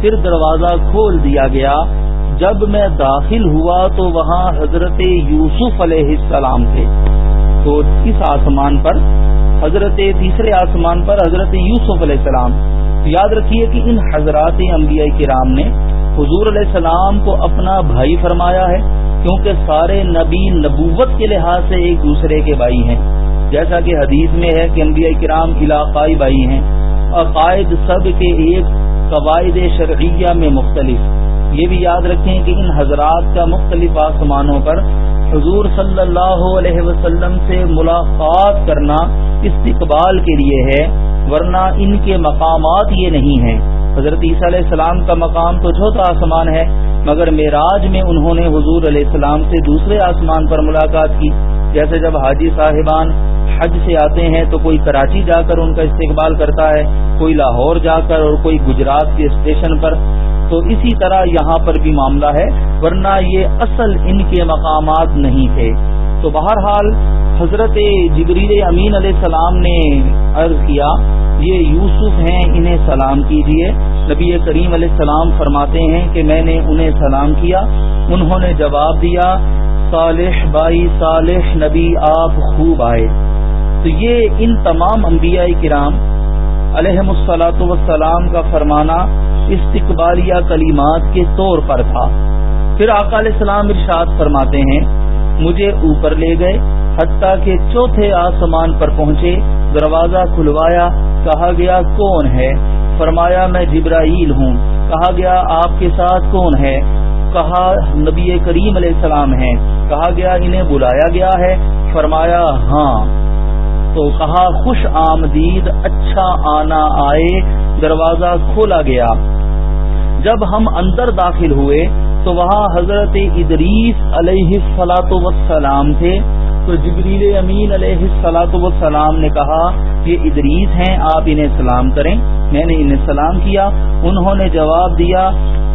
پھر دروازہ کھول دیا گیا۔ جب میں داخل ہوا تو وہاں حضرت یوسف علیہ السلام تھے۔ تو اس آسمان پر، حضرت تیسرے آسمان پر حضرت یوسف علیہ السلام۔ یاد رکھیے کہ ان حضرات انبیاء کرام نے حضور علیہ السلام کو اپنا بھائی فرمایا ہے، کیونکہ سارے نبی نبوت کے لحاظ سے ایک دوسرے کے بھائی ہیں۔ جیسا کہ حدیث میں ہے کہ انبیاء کرام علاقائی بھائی ہیں۔ عقائد سب کے ایک قواعد شرعیہ میں مختلف۔ یہ بھی یاد رکھیں کہ ان حضرات کا مختلف آسمانوں پر حضور صلی اللہ علیہ وسلم سے ملاقات کرنا استقبال کے لیے ہے، ورنہ ان کے مقامات یہ نہیں ہیں۔ حضرت عیسیٰ علیہ السلام کا مقام تو چھوٹا آسمان ہے، مگر معراج میں انہوں نے حضور علیہ السلام سے دوسرے آسمان پر ملاقات کی۔ جیسے جب حاجی صاحبان حج سے آتے ہیں تو کوئی کراچی جا کر ان کا استقبال کرتا ہے، کوئی لاہور جا کر اور کوئی گجرات کے اسٹیشن پر۔ تو اسی طرح یہاں پر بھی معاملہ ہے، ورنہ یہ اصل ان کے مقامات نہیں تھے۔ تو بہرحال حضرت جبریل امین علیہ السلام نے عرض کیا، یہ یوسف ہیں، انہیں سلام کیجیے۔ نبی کریم علیہ السلام فرماتے ہیں کہ میں نے انہیں سلام کیا، انہوں نے جواب دیا صالح بائی صالح، نبی، آپ، خوب آئے۔ تو یہ ان تمام انبیاء کرام علیہ السلاۃ وسلام کا فرمانا استقبالیہ کلیمات کے طور پر تھا۔ پھر آقا علیہ السلام ارشاد فرماتے ہیں، مجھے اوپر لے گئے، حتیٰ کہ چوتھے آسمان پر پہنچے، دروازہ کھلوایا، کہا گیا، کون ہے؟ فرمایا، میں جبرائیل ہوں۔ کہا گیا، آپ کے ساتھ کون ہے؟ کہا نبی کریم علیہ السلام ہے کہا گیا انہیں بلایا گیا ہے۔ فرمایا ہاں۔ تو کہا، خوش آمدید اچھا آنا آئے، دروازہ کھولا گیا۔ جب ہم اندر داخل ہوئے، تو وہاں حضرت ادریس علیہ السلاۃ وسلام تھے۔ تو جبریل امین علیہ السلاۃ وسلام نے کہا، یہ ادریس ہیں، آپ انہیں سلام کریں۔ میں نے انہیں سلام کیا۔ انہوں نے جواب دیا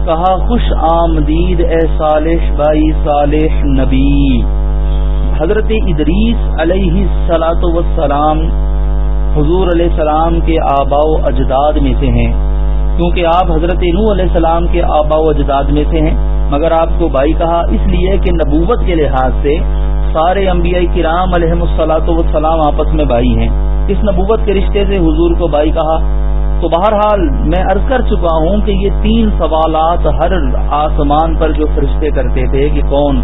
کہا، خوش آمدید اے صالح بائی صالح نبی۔ حضرت ادریس علیہ السلاۃ وسلام حضور علیہ السلام کے آبا و اجداد میں سے ہیں۔ کیونکہ آپ حضرت نو علیہ السلام کے آبا و اجداد میں سے ہیں، مگر آپ کو بھائی کہا، اس لیے کہ نبوت کے لحاظ سے سارے انبیاء کرام علیہ السلاۃ وسلام آپس میں بھائی ہیں۔ اس نبوت کے رشتے سے حضور کو بھائی کہا تو بہرحال میں عرض کر چکا ہوں کہ یہ تین سوالات ہر آسمان پر جو فرشتے کرتے تھے کہ کون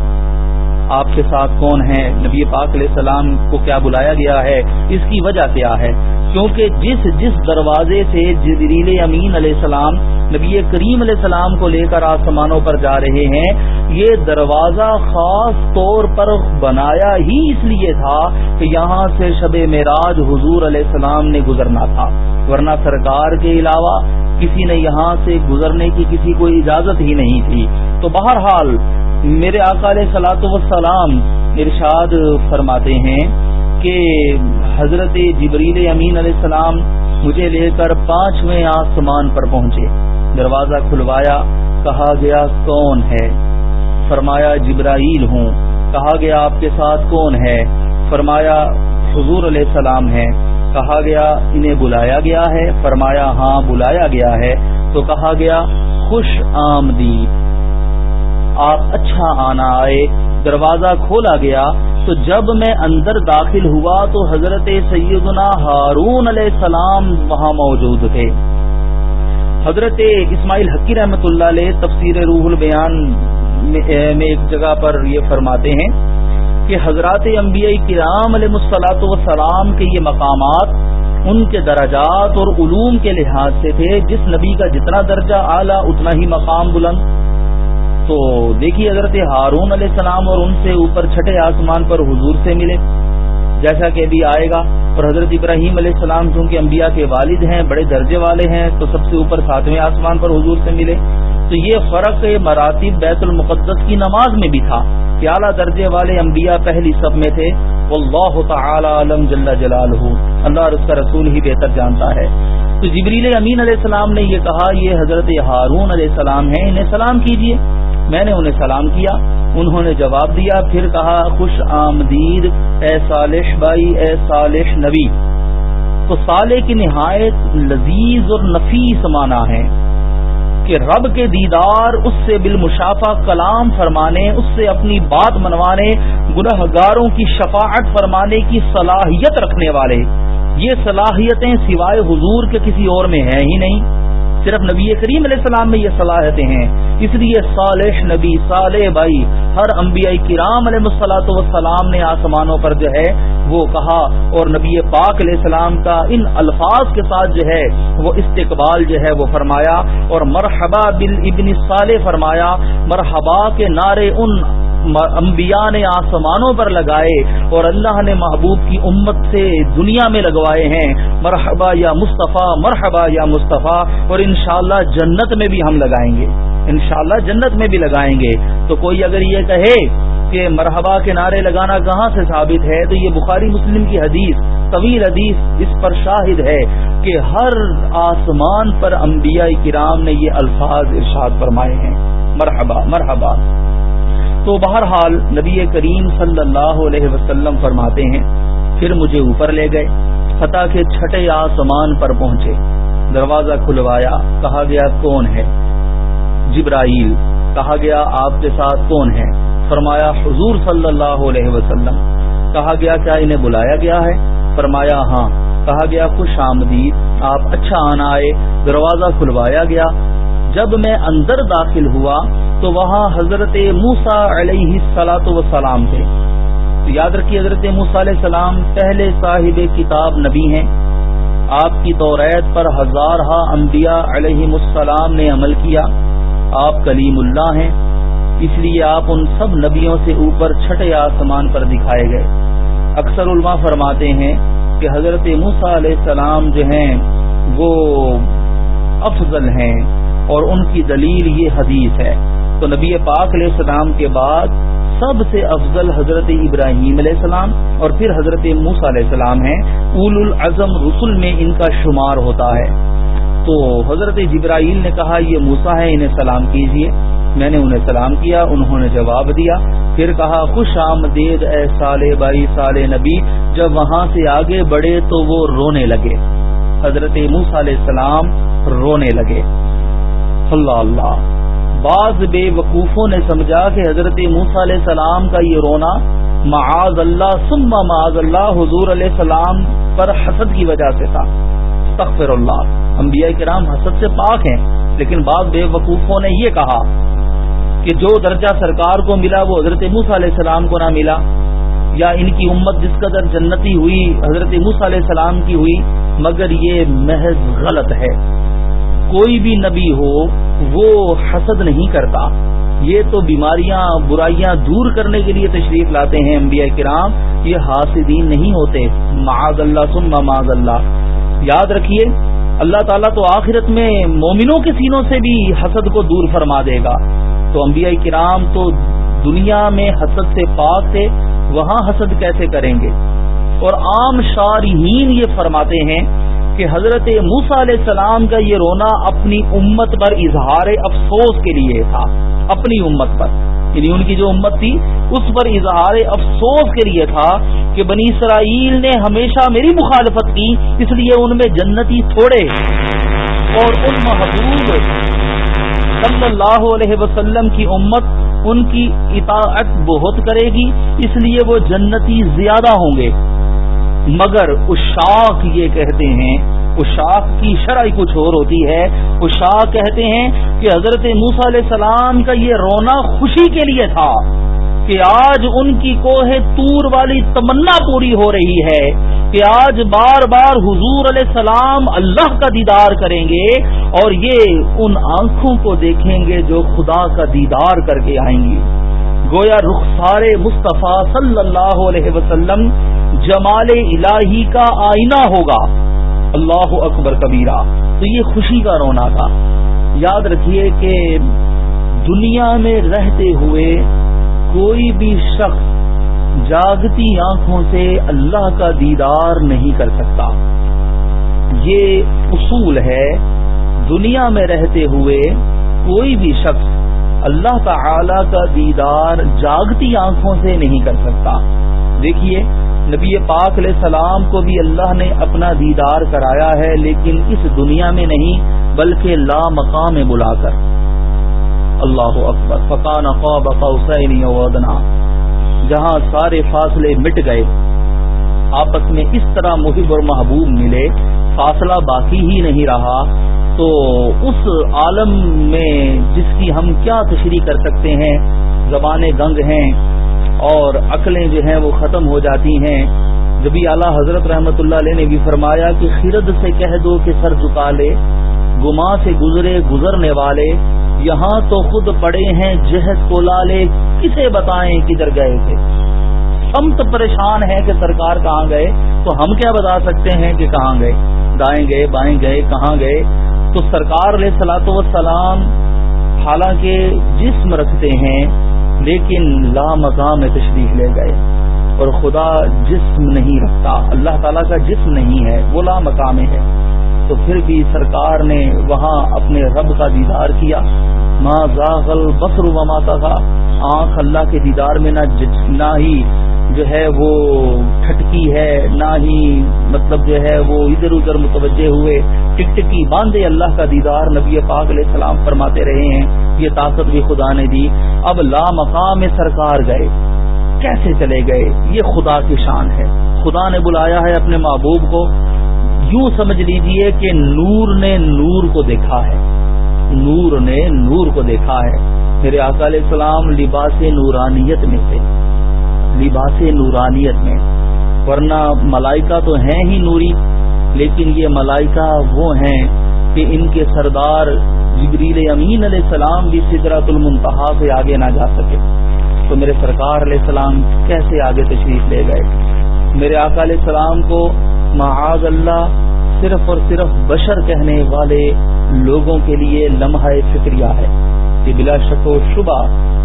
آپ کے ساتھ کون ہے نبی پاک علیہ السلام کو کیا بلایا گیا ہے؟ اس کی وجہ کیا ہے؟ کیونکہ جس جس دروازے سے جبریل امین علیہ السلام، نبی کریم علیہ السلام کو لے کر آسمانوں پر جا رہے ہیں، یہ دروازہ خاص طور پر بنایا ہی اس لیے تھا کہ یہاں سے شب معراج حضور علیہ السلام نے گزرنا تھا۔ ورنہ سرکار کے علاوہ کسی نے یہاں سے گزرنے کی کسی کو اجازت ہی نہیں تھی۔ تو بہرحال میرے آقا علیہ سلاۃ وسلام ارشاد فرماتے ہیں کہ حضرت جبریل امین علیہ السلام مجھے لے کر پانچویں آسمان پر پہنچے۔ دروازہ کھلوایا، کہا گیا، کون ہے؟ فرمایا، جبرائیل ہوں. کہا گیا، آپ کے ساتھ کون ہے؟ فرمایا، حضور علیہ السلام ہے کہا گیا، انہیں بلایا گیا ہے؟ فرمایا ہاں بلایا گیا ہے۔ تو کہا گیا، خوش آمدید۔ آپ اچھا آنا آئے، دروازہ کھولا گیا، تو جب میں اندر داخل ہوا تو حضرت سیدنا ہارون علیہ السلام وہاں موجود تھے۔ حضرت اسماعیل حقی رحمت اللہ علیہ تفسیر روح البیان میں ایک جگہ پر یہ فرماتے ہیں کہ حضرات انبیاء کرام علیہ مسلاط وسلام کے یہ مقامات ان کے درجات اور علوم کے لحاظ سے تھے، جس نبی کا جتنا درجہ اعلیٰ، اتنا ہی مقام بلند۔ تو دیکھیے حضرت ہارون علیہ السلام اور ان سے اوپر چھٹے آسمان پر حضور سے ملے۔ جیسا کہ ابھی آئے گا، اور حضرت ابراہیم علیہ السلام چونکہ انبیاء کے والد ہیں، بڑے درجے والے ہیں، تو سب سے اوپر ساتویں آسمان پر حضور سے ملے۔ تو یہ فرق مراتب بیت المقدس کی نماز میں بھی تھا۔ کہ اعلیٰ درجے والے انبیاء پہلی سب میں تھے۔ اللہ تعالی علم جل جلال اللہ اور اس کا رسول ہی بہتر جانتا ہے۔ تو جبریل امین علیہ السلام نے یہ کہا، یہ حضرت ہارون علیہ السلام ہیں، انہیں سلام کیجیے میں نے انہیں سلام کیا، انہوں نے جواب دیا، پھر کہا، خوش آمدید، اے صالح بھائی، اے صالح نبی۔ تو صالح کی نہایت لذیذ اور نفیس معنی ہے کہ رب کے دیدار اس سے بالمشافہ کلام فرمانے، اس سے اپنی بات منوانے گنہ گاروں کی شفاعت فرمانے کی صلاحیت رکھنے والے۔ یہ صلاحیتیں سوائے حضور کے کسی اور میں ہیں ہی نہیں۔ صرف نبی کریم علیہ السلام میں یہ صلاحیتیں ہیں۔ اس لیے صالح نبی، صالح بھائی، ہر انبیاء کرام علیہ مسلاط وسلام نے آسمانوں پر جو ہے وہ کہا۔ اور نبی پاک علیہ السلام کا ان الفاظ کے ساتھ جو ہے وہ استقبال جو ہے وہ فرمایا۔ اور مرحبا بل ابن صالح فرمایا، مرحبا کے نعرے ان انبیاء نے آسمانوں پر لگائے اور اللہ نے محبوب کی امت سے دنیا میں لگوائے ہیں۔ مرحبا یا مصطفیٰ، مرحبا یا مصطفیٰ، اور انشاءاللہ جنت میں بھی ہم لگائیں گے۔ انشاءاللہ جنت میں بھی لگائیں گے۔ تو کوئی اگر یہ کہے کہ مرحبا کے نعرے لگانا کہاں سے ثابت ہے، تو یہ بخاری مسلم کی حدیث، طویل حدیث اس پر شاہد ہے کہ ہر آسمان پر انبیاء کرام نے یہ الفاظ ارشاد فرمائے ہیں۔ مرحبا مرحبا۔ تو بہرحال نبی کریم صلی اللہ علیہ وسلم فرماتے ہیں، پھر مجھے اوپر لے گئے، فتح کے چھٹے آسمان پر پہنچے۔ دروازہ کھلوایا، کہا گیا، کون ہے؟ جبرائیل، کہا گیا، آپ کے ساتھ کون ہے؟ فرمایا، حضور صلی اللہ علیہ وسلم۔ کہا گیا، کیا انہیں بلایا گیا ہے؟ فرمایا ہاں۔ کہا گیا، خوش آمدید، آپ اچھا آنا آئے۔ دروازہ کھلوایا گیا جب میں اندر داخل ہوا تو وہاں حضرت موسا علیہ سلاۃ وسلام تھے۔ تو یاد رکھیے حضرت موسا علیہ السلام پہلے صاحب کتاب نبی ہیں۔ آپ کی توریت پر ہزارہ انبیاء علیہ السلام نے عمل کیا۔ آپ کلیم اللہ ہیں۔ اس لیے آپ ان سب نبیوں سے اوپر چھٹے آسمان پر دکھائے گئے۔ اکثر علماء فرماتے ہیں کہ حضرت موسا علیہ السلام جو ہیں وہ افضل ہیں۔ اور ان کی دلیل یہ حدیث ہے۔ تو نبی پاک علیہ السلام کے بعد سب سے افضل حضرت ابراہیم علیہ السلام اور پھر حضرت موس علیہ السلام ہیں۔ اول العظم رسول میں ان کا شمار ہوتا ہے۔ تو حضرت جبرائیل نے کہا، یہ موسا ہے، انہیں سلام کیجیے۔ میں نے انہیں سلام کیا، انہوں نے جواب دیا۔ پھر کہا، خوش آمدید اے سال بائی سال نبی، جب وہاں سے آگے بڑھے تو وہ رونے لگے۔ حضرت موسا علیہ السلام رونے لگے۔ اللہ اللہ. بعض بے وقوفوں نے سمجھا کہ حضرت موسا علیہ السلام کا یہ رونا معاذ اللہ، ثم معاذ اللہ حضور علیہ السلام پر حسد کی وجہ سے تھا۔ تخفر اللہ۔ انبیاء کرام حسد سے پاک ہیں، لیکن بعض بے وقوفوں نے یہ کہا کہ جو درجہ سرکار کو ملا وہ حضرت موسا علیہ السلام کو نہ ملا۔ یا ان کی امت جس قدر جنتی ہوئی حضرت موسا علیہ السلام کی ہوئی، مگر یہ محض غلط ہے۔ کوئی بھی نبی ہو، وہ حسد نہیں کرتا۔ یہ تو بیماریاں، برائیاں دور کرنے کے لیے تشریف لاتے ہیں انبیاء کرام۔ یہ حاسدین نہیں ہوتے۔ معاذ اللہ سن معاذ اللہ۔ یاد رکھیے، اللہ تعالیٰ تو آخرت میں مومنوں کے سینوں سے بھی حسد کو دور فرما دے گا۔ تو انبیاء کرام تو دنیا میں حسد سے پاک تھے، وہاں حسد کیسے کریں گے؟ اور عام شارحین یہ فرماتے ہیں کہ حضرت موسا علیہ السلام کا یہ رونا اپنی امت پر اظہار افسوس کے لیے تھا، اپنی امت پر۔ یعنی ان کی جو امت تھی، اس پر اظہار افسوس کے لیے تھا کہ بنی اسرائیل نے ہمیشہ میری مخالفت کی، اس لیے ان میں جنتی تھوڑے۔ اور ان محبوب صلی اللہ علیہ وسلم کی امت ان کی اطاعت بہت کرے گی، اس لیے وہ جنتی زیادہ ہوں گے۔ مگر اشاق یہ کہتے ہیں اشاق کی شرح کچھ اور ہوتی ہے۔ اشاق کہتے ہیں کہ حضرت موسا علیہ السلام کا یہ رونا خوشی کے لیے تھا کہ آج ان کی کوہ تور والی تمنا پوری ہو رہی ہے کہ آج بار بار حضور علیہ السلام اللہ کا دیدار کریں گے اور یہ ان آنکھوں کو دیکھیں گے جو خدا کا دیدار کر کے آئیں گی گویا رخسار مصطفیٰ صلی اللہ علیہ وسلم جمال الہی کا آئینہ ہوگا۔ اللہ اکبر کبیرہ تو یہ خوشی کا رونا تھا. یاد رکھیے کہ دنیا میں رہتے ہوئے کوئی بھی شخص جاگتی آنکھوں سے اللہ کا دیدار نہیں کر سکتا. یہ اصول ہے دنیا میں رہتے ہوئے کوئی بھی شخص اللہ تعالی کا دیدار جاگتی آنکھوں سے نہیں کر سکتا. دیکھیے نبی پاک علیہ السلام کو بھی اللہ نے اپنا دیدار کرایا ہے، لیکن اس دنیا میں نہیں، بلکہ لا مقام بلا کر اللہ اکبر۔ فقان خواب قوسین ودنا جہاں سارے فاصلے مٹ گئے، آپس میں اس طرح محب اور محبوب ملے، فاصلہ باقی ہی نہیں رہا، تو اس عالم میں جس کی ہم کیا تشریح کر سکتے ہیں، زبانیں گنگ ہیں اور عقلیں جو ہیں وہ ختم ہو جاتی ہیں۔ جبھی اعلیٰ حضرت رحمت اللہ علیہ نے بھی فرمایا کہ خرد سے کہہ دو کہ سر جھکا لے، گما سے گزرے، گزرنے والے، یہاں تو خود پڑے ہیں، جہد کو لالے، کسے بتائیں کدھر گئے تھے؟ سمت پریشان ہے کہ سرکار کہاں گئے، تو ہم کیا بتا سکتے ہیں کہ کہاں گئے؟ دائیں گئے، بائیں گئے، کہاں گئے؟ تو سرکار علیہ سلاۃ وسلام حالانکہ جسم رکھتے ہیں لیکن لا مقام تشریف لے گئے اور خدا جسم نہیں رکھتا، اللہ تعالیٰ کا جسم نہیں ہے، وہ لا مقام ہے۔ تو پھر بھی سرکار نے وہاں اپنے رب کا دیدار کیا۔ ماں زاغل بسر و ماتا تھا آنکھ اللہ کے دیدار میں نہ ہی جو ہے وہ ٹھٹکی ہے، نہ ہی مطلب جو ہے وہ ادھر ادھر متوجہ ہوئے، ٹک ٹکی باندھے اللہ کا دیدار نبی پاک علیہ السلام فرماتے رہے ہیں۔ یہ طاقت بھی خدا نے دی۔ اب لا مقام سرکار گئے۔ کیسے چلے گئے؟ یہ خدا کی شان ہے۔ خدا نے بلایا ہے اپنے محبوب کو۔ یوں سمجھ لیجیے کہ نور نے نور کو دیکھا ہے۔ نور نے نور کو دیکھا ہے۔ میرے آقا علیہ السلام لباس نورانیت میں تھے۔ لباس نورانیت میں۔ ورنہ ملائکہ تو ہیں ہی نوری، لیکن یہ ملائکہ وہ ہیں کہ ان کے سردار جبریل امین علیہ السلام بھی سدرت المنتہا سے آگے نہ جا سکے۔ تو میرے سرکار علیہ السلام کیسے آگے تشریف لے گئے؟ میرے آقا علیہ السلام کو معاذ اللہ صرف اور صرف بشر کہنے والے لوگوں کے لیے لمحہ فکریہ ہے کہ بلا شک و شبہ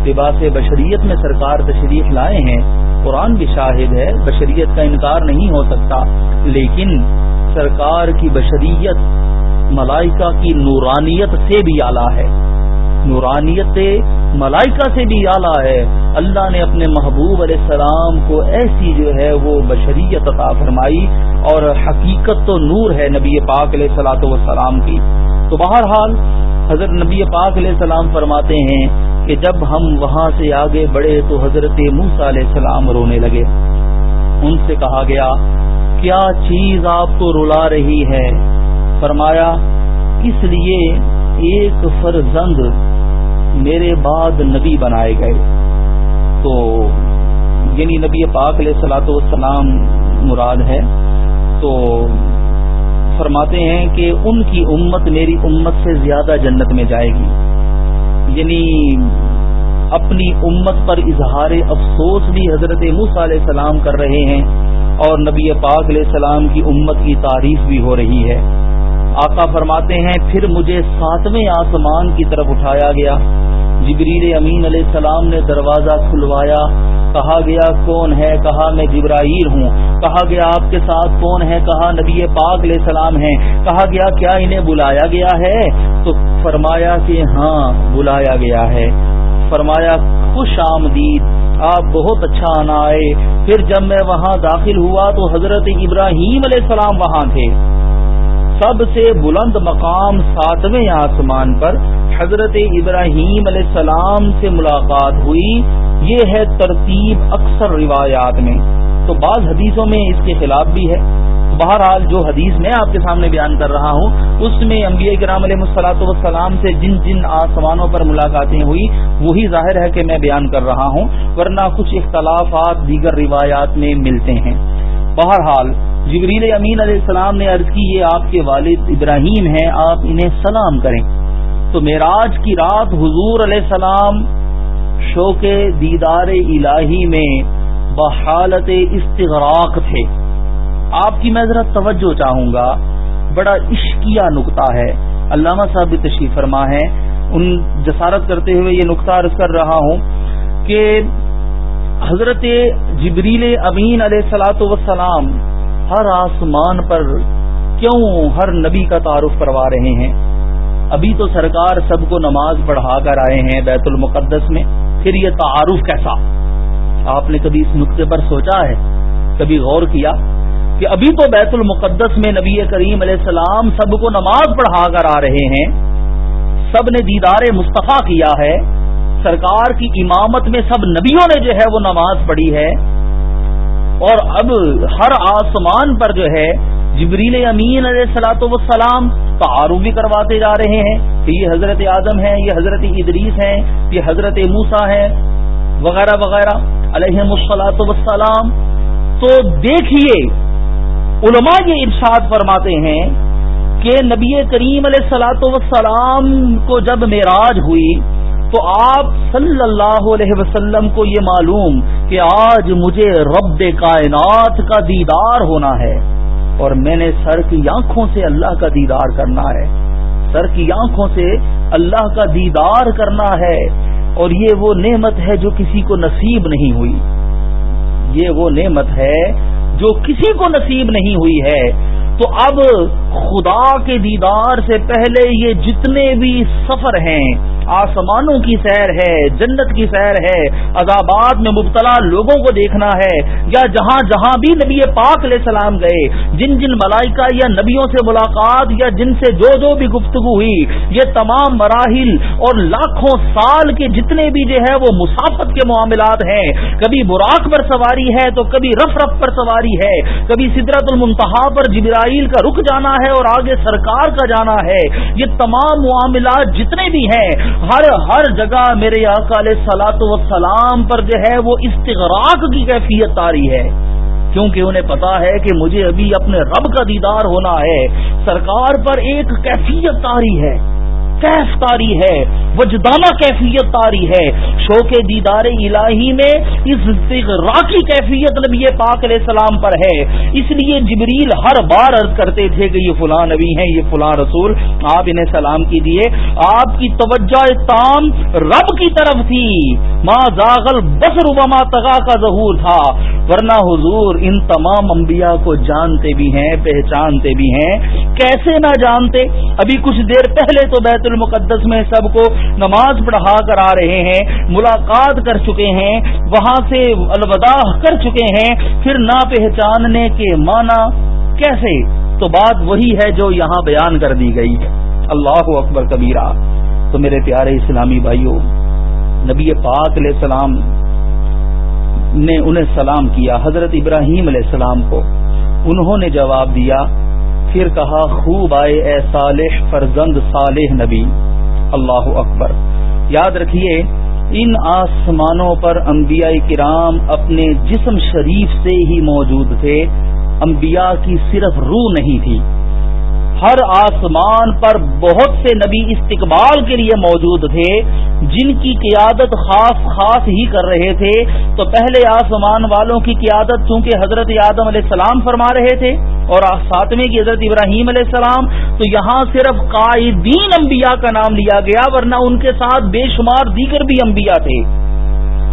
لباس بشریت میں سرکار تشریف لائے ہیں۔ قرآن بھی شاہد ہے، بشریت کا انکار نہیں ہو سکتا، لیکن سرکار کی بشریت ملائکہ کی نورانیت سے بھی اعلیٰ ہے۔ نورانیت ملائکہ سے بھی اعلیٰ ہے۔ اللہ نے اپنے محبوب علیہ السلام کو ایسی جو ہے وہ بشریت عطا فرمائی اور حقیقت تو نور ہے نبی پاک علیہ سلاۃ وسلام کی۔ تو بہرحال حضرت نبی پاک علیہ السلام فرماتے ہیں کہ جب ہم وہاں سے آگے بڑھے تو حضرت موسا علیہ السلام رونے لگے۔ ان سے کہا گیا، کیا چیز آپ کو رلا رہی ہے؟ فرمایا، اس لیے ایک فرزند میرے بعد نبی بنائے گئے. تو یعنی نبی پاک علیہ سلاۃ والسلام مراد ہے۔ تو فرماتے ہیں کہ ان کی امت میری امت سے زیادہ جنت میں جائے گی۔ یعنی اپنی امت پر اظہار افسوس بھی حضرت موس علیہ السلام کر رہے ہیں اور نبی پاک علیہ السلام کی امت کی تعریف بھی ہو رہی ہے۔ آقا فرماتے ہیں، پھر مجھے ساتویں آسمان کی طرف اٹھایا گیا۔ جبریل امین علیہ السلام نے دروازہ کھلوایا۔ کہا گیا، کون ہے؟ کہا، میں جبرائیل ہوں۔ کہا گیا، آپ کے ساتھ کون ہے؟ کہا، نبی پاک علیہ السلام ہے کہا گیا، کیا انہیں بلایا گیا ہے؟ تو فرمایا کہ ہاں بلایا گیا ہے۔ فرمایا، خوش آمدید، آپ بہت اچھا آنا آئے۔ پھر جب میں وہاں داخل ہوا تو حضرت ابراہیم علیہ السلام وہاں تھے۔ سب سے بلند مقام ساتویں آسمان پر حضرت ابراہیم علیہ السلام سے ملاقات ہوئی۔ یہ ہے ترتیب اکثر روایات میں۔ تو بعض حدیثوں میں اس کے خلاف بھی ہے۔ بہرحال جو حدیث میں آپ کے سامنے بیان کر رہا ہوں، اس میں انبیاء کرام علیہ مسلاط وسلام سے جن جن آسمانوں پر ملاقاتیں ہوئی، وہی ظاہر ہے کہ میں بیان کر رہا ہوں، ورنہ کچھ اختلافات دیگر روایات میں ملتے ہیں۔ بہرحال جبریل امین علیہ السلام نے عرض کی، یہ آپ کے والد ابراہیم ہیں، آپ انہیں سلام کریں. تو معراج کی رات حضور علیہ السلام شوق دیدار الہی میں بحالت استغراق تھے۔ آپ کی میں ذرا توجہ چاہوں گا۔ بڑا عشقیہ نقطہ ہے۔ علامہ صاحب بھی تشریف فرما ہے۔ ان جسارت کرتے ہوئے یہ نقطہ عرض کر رہا ہوں کہ حضرت جبریل امین علیہ سلاۃ وسلام ہر آسمان پر کیوں ہر نبی کا تعارف کروا رہے ہیں؟ ابھی تو سرکار سب کو نماز پڑھا کر آئے ہیں بیت المقدس میں، پھر یہ تعارف کیسا؟ آپ نے کبھی اس نقطے پر سوچا ہے؟ کبھی غور کیا کہ ابھی تو بیت المقدس میں نبی کریم علیہ السلام سب کو نماز پڑھا کر آ رہے ہیں؟ سب نے دیدار مصطفیٰ کیا ہے، سرکار کی امامت میں سب نبیوں نے جو ہے وہ نماز پڑھی ہے۔ اور اب ہر آسمان پر جو ہے جبریل امین علیہ السلاۃ وسلام تعارف بھی کرواتے جا رہے ہیں کہ یہ حضرت اعظم ہے یہ حضرت ادریس ہیں، یہ حضرت موسا ہے وغیرہ وغیرہ علیہ مسلاط وسلام تو دیکھیے، علماء یہ ارشاد فرماتے ہیں کہ نبی کریم علیہ السلاۃ وسلام کو جب معراج ہوئی تو آپ صلی اللہ علیہ وسلم کو یہ معلوم کہ آج مجھے رب کائنات کا دیدار ہونا ہے اور میں نے سر کی آنکھوں سے اللہ کا دیدار کرنا ہے۔ سر کی آنکھوں سے اللہ کا دیدار کرنا ہے اور یہ وہ نعمت ہے جو کسی کو نصیب نہیں ہوئی۔ یہ وہ نعمت ہے جو کسی کو نصیب نہیں ہوئی ہے۔ تو اب خدا کے دیدار سے پہلے یہ جتنے بھی سفر ہیں، آسمانوں کی سیر ہے، جنت کی سیر ہے، عذابات میں مبتلا لوگوں کو دیکھنا ہے، یا جہاں جہاں بھی نبی پاک علیہ السلام گئے، جن جن ملائکہ یا نبیوں سے ملاقات یا جن سے جو جو بھی گفتگو ہوئی، یہ تمام مراحل اور لاکھوں سال کے جتنے بھی جو ہے وہ مسافت کے معاملات ہیں۔ کبھی براق پر سواری ہے تو کبھی رف رف پر سواری ہے، کبھی سدرت المنتہا پر جبرائیل کا رک جانا ہے اور آگے سرکار کا جانا ہے۔ یہ تمام معاملات جتنے بھی ہیں، ہر ہر جگہ میرے آقا علیہ سلاط و سلام پر جو ہے وہ استغراق کی کیفیت تاری ہے۔ کیونکہ انہیں پتا ہے کہ مجھے ابھی اپنے رب کا دیدار ہونا ہے۔ سرکار پر ایک کیفیت تاری ہے۔ کیف تاری ہے، وجدانہ کیفیت تاری ہے۔ شوق دیدار الہی میں اس راکی کیفیت نبی پاک علیہ السلام پر ہے۔ اس لیے جبریل ہر بار عرض کرتے تھے کہ یہ فلاں نبی ہیں، یہ فلاں رسول، آپ انہیں سلام کیجیے آپ کی توجہ تام رب کی طرف تھی۔ ماں زاغل بسر وما تگا کا ظہور تھا۔ ورنہ حضور ان تمام انبیاء کو جانتے بھی ہیں، پہچانتے بھی ہیں۔ کیسے نہ جانتے، ابھی کچھ دیر پہلے تو بیت المقدس میں سب کو نماز پڑھا کر آ رہے ہیں، ملاقات کر چکے ہیں، وہاں سے الوداع کر چکے ہیں، پھر نہ پہچاننے کے معنی کیسے؟ تو بات وہی ہے جو یہاں بیان کر دی گئی۔ ہے اللہ اکبر کبیرہ۔ تو میرے پیارے اسلامی بھائیوں، نبی پاک علیہ السلام نے انہیں سلام کیا، حضرت ابراہیم علیہ السلام کو۔ انہوں نے جواب دیا پھر کہا، خوب آئے اے صالح، فرزند صالح نبی۔ اللہ اکبر۔ یاد رکھیے، ان آسمانوں پر انبیاء کرام اپنے جسم شریف سے ہی موجود تھے۔ انبیاء کی صرف روح نہیں تھی۔ ہر آسمان پر بہت سے نبی استقبال کے لیے موجود تھے، جن کی قیادت خاص خاص ہی کر رہے تھے۔ تو پہلے آسمان والوں کی قیادت چونکہ حضرت آدم علیہ السلام فرما رہے تھے اور ساتویں کی حضرت ابراہیم علیہ السلام، تو یہاں صرف قائدین انبیاء کا نام لیا گیا، ورنہ ان کے ساتھ بے شمار دیگر بھی انبیاء تھے۔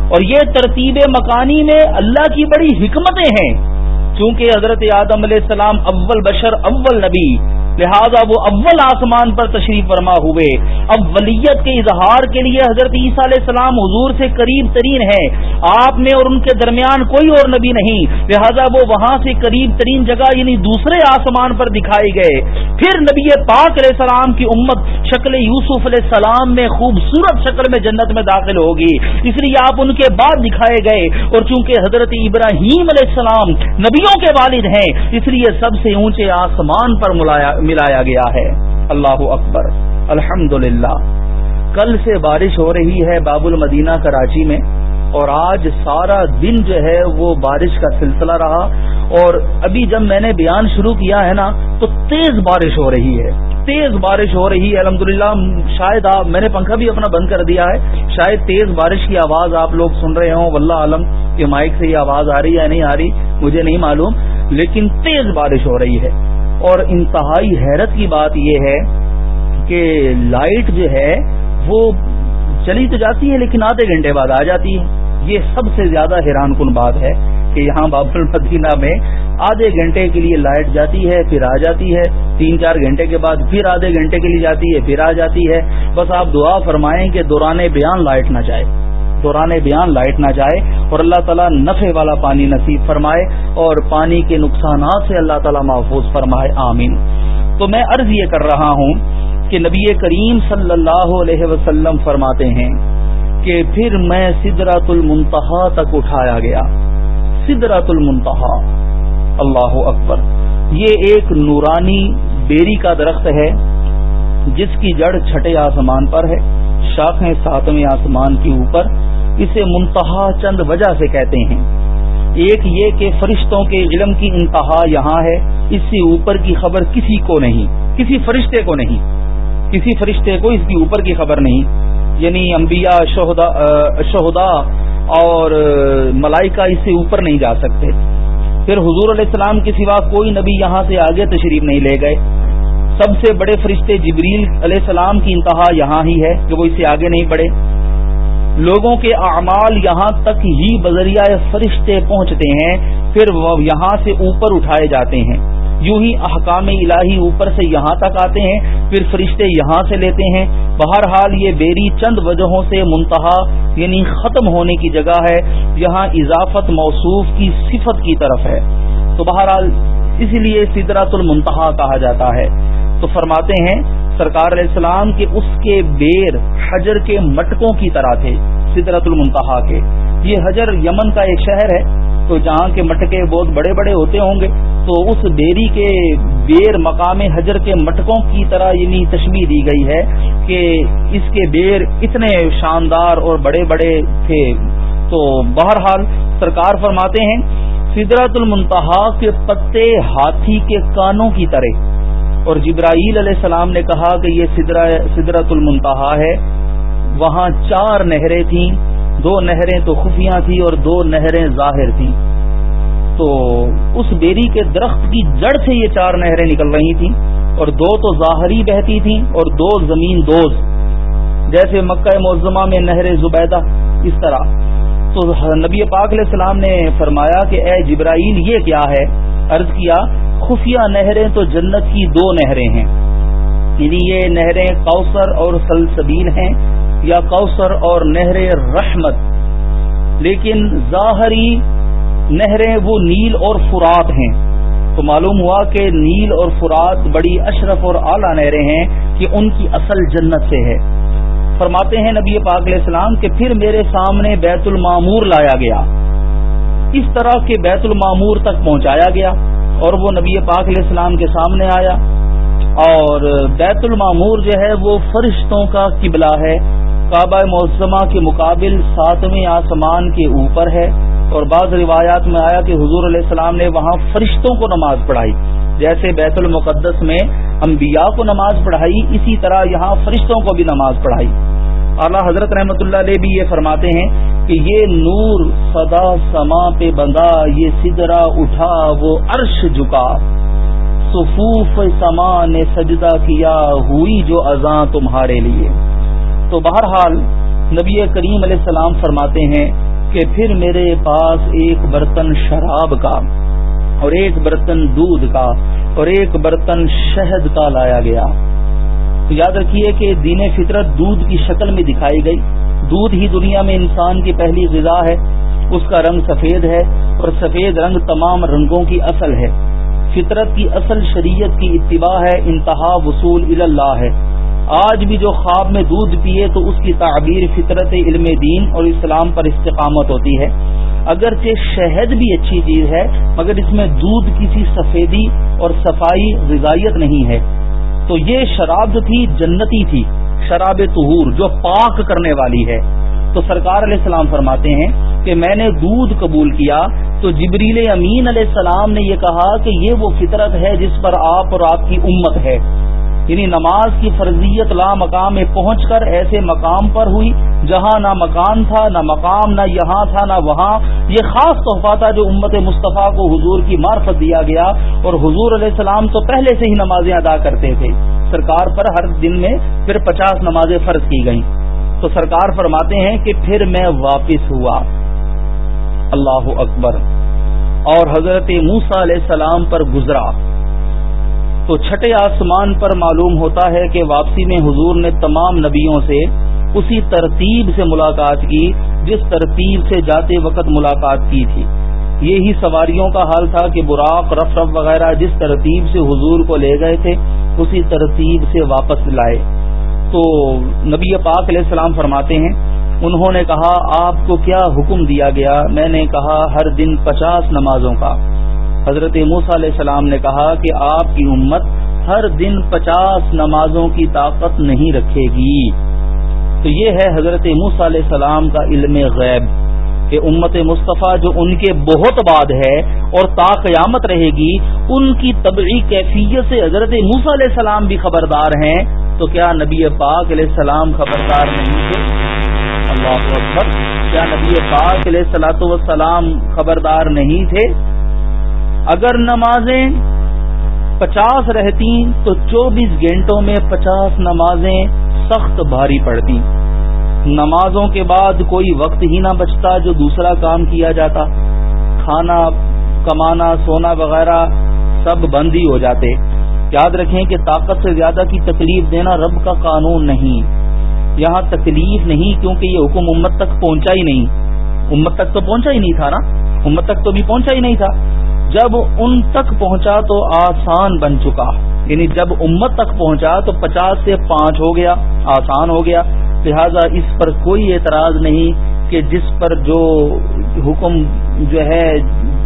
اور یہ ترتیب مکانی میں اللہ کی بڑی حکمتیں ہیں۔ چونکہ حضرت آدم علیہ السلام اول بشر، اول نبی لہذا وہ اول آسمان پر تشریف فرما ہوئے۔ اولیت کے اظہار کے لیے حضرت عیسیٰ علیہ السلام حضور سے قریب ترین ہے آپ میں اور ان کے درمیان کوئی اور نبی نہیں۔ لہذا وہ وہاں سے قریب ترین جگہ یعنی دوسرے آسمان پر دکھائے گئے۔ پھر نبی پاک علیہ السلام کی امت شکل یوسف علیہ السلام میں خوبصورت شکل میں جنت میں داخل ہوگی۔ اس لیے آپ ان کے بعد دکھائے گئے۔ اور چونکہ حضرت ابراہیم علیہ السلام نبیوں کے والد ہیں، اس لیے سب سے اونچے آسمان پر ملایا ملایا گیا ہے۔ اللہ اکبر۔ الحمد کل سے بارش ہو رہی ہے باب المدینہ کراچی میں۔ اور آج سارا دن جو ہے وہ بارش کا سلسلہ رہا۔ اور ابھی جب میں نے بیان شروع کیا ہے نا، تو تیز بارش ہو رہی ہے۔ تیز بارش ہو رہی ہے الحمد شاید آپ، میں نے پنکھا بھی اپنا بند کر دیا ہے۔ شاید تیز بارش کی آواز آپ لوگ سن رہے ہوں۔ واللہ عالم کہ مائک سے یہ آواز آ رہی ہے یا نہیں آ رہی، مجھے نہیں معلوم۔ لیکن تیز بارش ہو رہی ہے۔ اور انتہائی حیرت کی بات یہ ہے کہ لائٹ جو ہے وہ چلی تو جاتی ہے لیکن آدھے گھنٹے بعد آ جاتی ہے یہ سب سے زیادہ حیران کن بات ہے کہ یہاں باب المدینہ میں آدھے گھنٹے کے لیے لائٹ جاتی ہے، پھر آ جاتی ہے۔ تین چار گھنٹے کے بعد پھر آدھے گھنٹے کے لیے جاتی ہے، پھر آ جاتی ہے۔ بس آپ دعا فرمائیں کہ دوران بیان لائٹ نہ جائے۔ دوران بیان لائٹ نہ جائے اور اللہ تعالیٰ نفع والا پانی نصیب فرمائے اور پانی کے نقصانات سے اللہ تعالیٰ محفوظ فرمائے، آمین۔ تو میں عرض یہ کر رہا ہوں کہ نبی کریم صلی اللہ علیہ وسلم فرماتے ہیں کہ پھر میں سدرات المنتہا تک اٹھایا گیا۔ سدرات المنتہا۔ اللہ اکبر۔ یہ ایک نورانی بیری کا درخت ہے، جس کی جڑ چھٹے آسمان پر ہے، شاخیں ساتویں آسمان کے اوپر اسے منتہا چند وجہ سے کہتے ہیں۔ ایک یہ کہ فرشتوں کے علم کی انتہا یہاں ہے، اس سے اوپر کی خبر کسی کو نہیں، کسی فرشتے کو نہیں۔ کسی فرشتے کو اس کی اوپر کی خبر نہیں۔ یعنی انبیاء، شہدا اور ملائکہ اس سے اوپر نہیں جا سکتے۔ پھر حضور علیہ السلام کے سوا کوئی نبی یہاں سے آگے تشریف نہیں لے گئے۔ سب سے بڑے فرشتے جبریل علیہ السلام کی انتہا یہاں ہی ہے کہ وہ اس سے آگے نہیں بڑھے۔ لوگوں کے اعمال یہاں تک ہی بذریعہ فرشتے پہنچتے ہیں، پھر وہ یہاں سے اوپر اٹھائے جاتے ہیں۔ یوں ہی احکام الہی اوپر سے یہاں تک آتے ہیں، پھر فرشتے یہاں سے لیتے ہیں۔ بہرحال یہ بیری چند وجہوں سے منتہا یعنی ختم ہونے کی جگہ ہے۔ یہاں اضافت موصوف کی صفت کی طرف ہے۔ تو بہرحال اسی لیے سدرات المنتہا کہا جاتا ہے۔ تو فرماتے ہیں سرکار علیہ السلام کے اس کے بیر حجر کے مٹکوں کی طرح تھے سدرت المنتہا کے۔ یہ حجر یمن کا ایک شہر ہے، تو جہاں کے مٹکے بہت بڑے بڑے ہوتے ہوں گے، تو اس بیری کے بیر مقام حجر کے مٹکوں کی طرح یعنی تشمیح دی گئی ہے کہ اس کے بیر اتنے شاندار اور بڑے بڑے تھے۔ تو بہرحال سرکار فرماتے ہیں سدرت المنتہا کے پتے ہاتھی کے کانوں کی طرح۔ اور جبرائیل علیہ السلام نے کہا کہ یہ سدرت المنتہا ہے۔ وہاں چار نہریں تھیں۔ دو نہریں تو خفیاں تھیں اور دو نہریں ظاہر تھیں۔ تو اس بیری کے درخت کی جڑ سے یہ چار نہریں نکل رہی تھیں اور دو تو ظاہری بہتی تھیں اور دو زمین دوز۔ جیسے مکہ معظمہ میں نہر زبیدہ۔ اس طرح۔ تو نبی پاک علیہ السلام نے فرمایا کہ اے جبرائیل یہ کیا ہے؟ عرض کیا خفیہ نہریں تو جنت کی دو نہریں ہیں۔ یعنی یہ نہریں کوثر اور سلسبیل ہیں یا کوثر اور نہر رحمت۔ لیکن ظاہری نہریں وہ نیل اور فرات ہیں۔ تو معلوم ہوا کہ نیل اور فرات بڑی اشرف اور اعلیٰ نہریں ہیں کہ ان کی اصل جنت سے ہے۔ فرماتے ہیں نبی پاک علیہ السلام کہ پھر میرے سامنے بیت المامور لایا گیا۔ اس طرح کے بیت المامور تک پہنچایا گیا۔ اور وہ نبی پاک علیہ السلام کے سامنے آیا اور بیت المامور جو ہے وہ فرشتوں کا قبلہ ہے۔ کعبہ معظمہ کے مقابل ساتویں آسمان کے اوپر ہے اور بعض روایات میں آیا کہ حضور علیہ السلام نے وہاں فرشتوں کو نماز پڑھائی۔ جیسے بیت المقدس میں انبیاء کو نماز پڑھائی، اسی طرح یہاں فرشتوں کو بھی نماز پڑھائی۔ اعلیٰ حضرت رحمت اللہ علیہ بھی یہ فرماتے ہیں کہ یہ نور سدا سما پہ بندھا، یہ سدرا اٹھا، وہ عرش جھکا۔ صفوف سما نے سجدہ کیا، ہوئی جو ازاں تمہارے لیے۔ تو بہرحال نبی کریم علیہ السلام فرماتے ہیں کہ پھر میرے پاس ایک برتن شراب کا اور ایک برتن دودھ کا اور ایک برتن شہد کا لایا گیا۔ تو یاد رکھیے کہ دین فطرت دودھ کی شکل میں دکھائی گئی۔ دودھ ہی دنیا میں انسان کی پہلی غذا ہے، اس کا رنگ سفید ہے اور سفید رنگ تمام رنگوں کی اصل ہے۔ فطرت کی اصل شریعت کی اتباع ہے، انتہا وصول اللہ ہے۔ آج بھی جو خواب میں دودھ پیے تو اس کی تعبیر فطرت علم دین اور اسلام پر استقامت ہوتی ہے۔ اگرچہ شہد بھی اچھی چیز ہے، مگر اس میں دودھ کسی سفیدی اور صفائی غذائیت نہیں ہے۔ تو یہ شراب جو تھی، جنتی تھی۔ شراب طہور جو پاک کرنے والی ہے۔ تو سرکار علیہ السلام فرماتے ہیں کہ میں نے دودھ قبول کیا، تو جبریل امین علیہ السلام نے یہ کہا کہ یہ وہ فطرت ہے جس پر آپ اور آپ کی امت ہے۔ یعنی نماز کی فرضیت لا مقام میں پہنچ کر ایسے مقام پر ہوئی، جہاں نہ مکان تھا، نہ مقام، نہ یہاں تھا، نہ وہاں۔ یہ خاص تحفہ تھا جو امت مصطفیٰ کو حضور کی معرفت دیا گیا۔ اور حضور علیہ السلام تو پہلے سے ہی نمازیں ادا کرتے تھے۔ سرکار پر ہر دن میں پھر پچاس نمازیں فرض کی گئیں۔ تو سرکار فرماتے ہیں کہ پھر میں واپس ہوا۔ اللہ اکبر۔ اور حضرت موسا علیہ السلام پر گزرا۔ تو چھٹے آسمان پر معلوم ہوتا ہے کہ واپسی میں حضور نے تمام نبیوں سے اسی ترتیب سے ملاقات کی، جس ترتیب سے جاتے وقت ملاقات کی تھی۔ یہی سواریوں کا حال تھا کہ براق رف رف وغیرہ جس ترتیب سے حضور کو لے گئے تھے، اسی ترتیب سے واپس لائے۔ تو نبی پاک علیہ السلام فرماتے ہیں، انہوں نے کہا، آپ کو کیا حکم دیا گیا؟ میں نے کہا، ہر دن پچاس نمازوں کا۔ حضرت موسا علیہ السلام نے کہا کہ آپ کی امت ہر دن پچاس نمازوں کی طاقت نہیں رکھے گی۔ تو یہ ہے حضرت موسا علیہ السلام کا علم غیب کہ امت مصطفیٰ جو ان کے بہت بعد ہے اور تا قیامت رہے گی، ان کی طبعی کیفیت سے حضرت موسا علیہ السلام بھی خبردار ہیں۔ تو کیا نبی پاک علیہ السلام خبردار نہیں تھے؟ اللہ اکبر، کیا نبی پاک علیہ سلاۃ وسلام خبردار نہیں تھے؟ اگر نمازیں پچاس رہتی تو چوبیس گھنٹوں میں پچاس نمازیں سخت بھاری پڑتی نمازوں کے بعد کوئی وقت ہی نہ بچتا جو دوسرا کام کیا جاتا۔ کھانا کمانا، سونا وغیرہ سب بند ہی ہو جاتے۔ یاد رکھیں کہ طاقت سے زیادہ کی تکلیف دینا رب کا قانون نہیں۔ یہاں تکلیف نہیں کیونکہ یہ حکم امت تک پہنچا ہی نہیں۔ امت تک تو پہنچا ہی نہیں تھا نا؟ امت تک تو بھی پہنچا ہی نہیں تھا۔ جب ان تک پہنچا تو آسان بن چکا۔ یعنی جب امت تک پہنچا تو پچاس سے پانچ ہو گیا، آسان ہو گیا۔ لہذا اس پر کوئی اعتراض نہیں کہ جس پر جو حکم جو ہے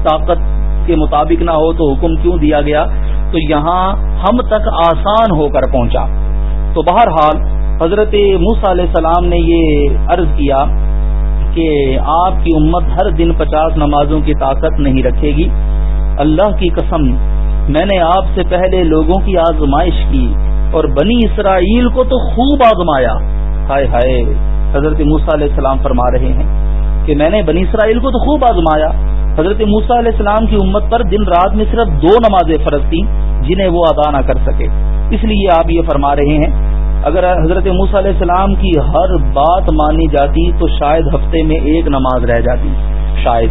طاقت کے مطابق نہ ہو تو حکم کیوں دیا گیا؟ تو یہاں ہم تک آسان ہو کر پہنچا۔ تو بہرحال حضرت موسا علیہ السلام نے یہ عرض کیا کہ آپ کی امت ہر دن پچاس نمازوں کی طاقت نہیں رکھے گی۔ اللہ کی قسم، میں نے آپ سے پہلے لوگوں کی آزمائش کی اور بنی اسرائیل کو تو خوب آزمایا۔ ہائے ہائے، حضرت موسا علیہ السلام فرما رہے ہیں کہ میں نے بنی اسرائیل کو تو خوب آزمایا۔ حضرت موسا علیہ السلام کی امت پر دن رات میں صرف دو نمازیں فرض تھیں جنہیں وہ ادا نہ کر سکے۔ اس لیے آپ یہ فرما رہے ہیں، اگر حضرت موسا علیہ السلام کی ہر بات مانی جاتی تو شاید ہفتے میں ایک نماز رہ جاتی۔ شاید،